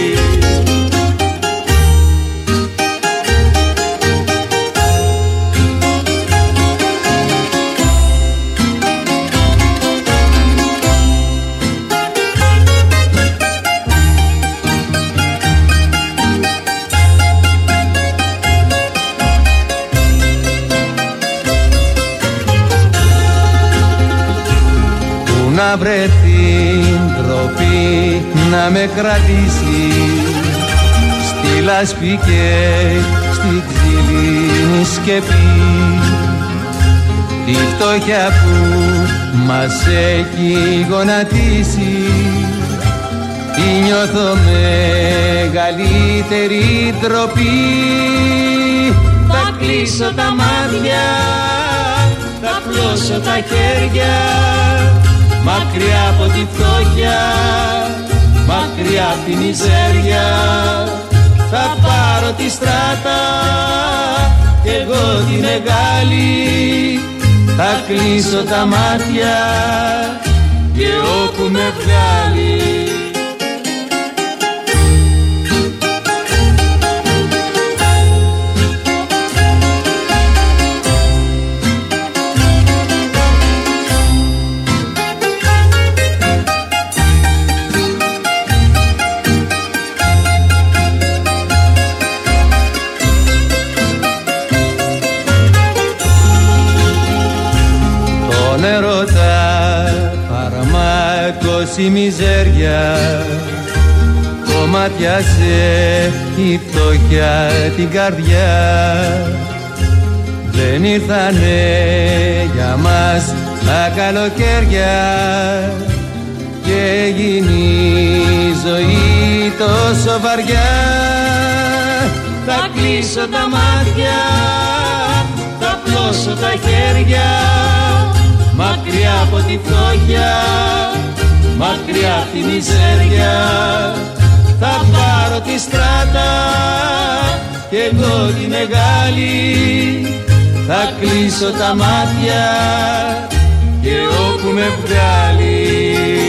Speaker 11: να βρεθεί ντροπή να με κρατήσει Στη λάσπη και στη ξύλινη σκεπή. Τη φτώχεια που μας έχει γονατίσει Τη νιώθω μεγαλύτερη ντροπή. Θα κλείσω τα μάτια θα πλώσω τα χέρια μακριά από τη φτώχεια, μακριά από τη μιζέρια θα πάρω τη στράτα και εγώ τη μεγάλη. Θα κλείσω τα μάτια και όπου με βγάλει η μιζέρια. Κομματιάσε η φτώχεια την καρδιά. Δεν ήρθανε για μας τα καλοκαίρια. Και έγινε η ζωή τόσο βαριά. Θα κλείσω τα μάτια θα πλώσω τα χέρια. Μακριά από τη φτώχεια μακριά από τη μιζέρια θα πάρω τη στράτα και εγώ τη μεγάλη. Θα κλείσω τα μάτια και όπου με βγάλει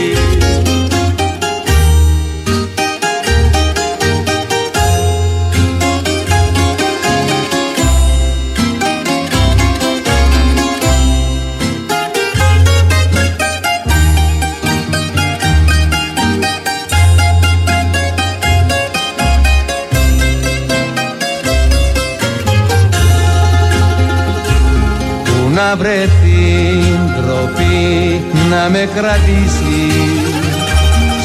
Speaker 11: να βρεθεί ντροπή να με κρατήσει.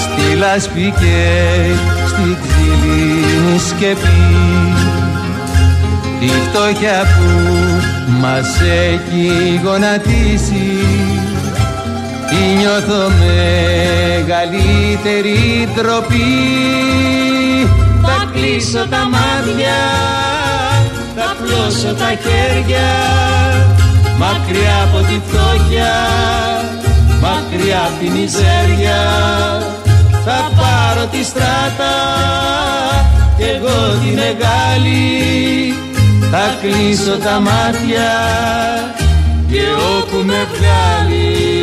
Speaker 11: Στη λάσπη και στη ξύλινη σκεπή. Τη φτώχεια που μας έχει γονατίσει. Τη νιώθω μεγαλύτερη ντροπή. Θα κλείσω τα μάτια θα πλώσω τα χέρια μακριά από τη φτώχεια, μακριά από τη μιζέρια θα πάρω τη στράτα και εγώ τη μεγάλη. Θα κλείσω τα μάτια και όπου με βγάλει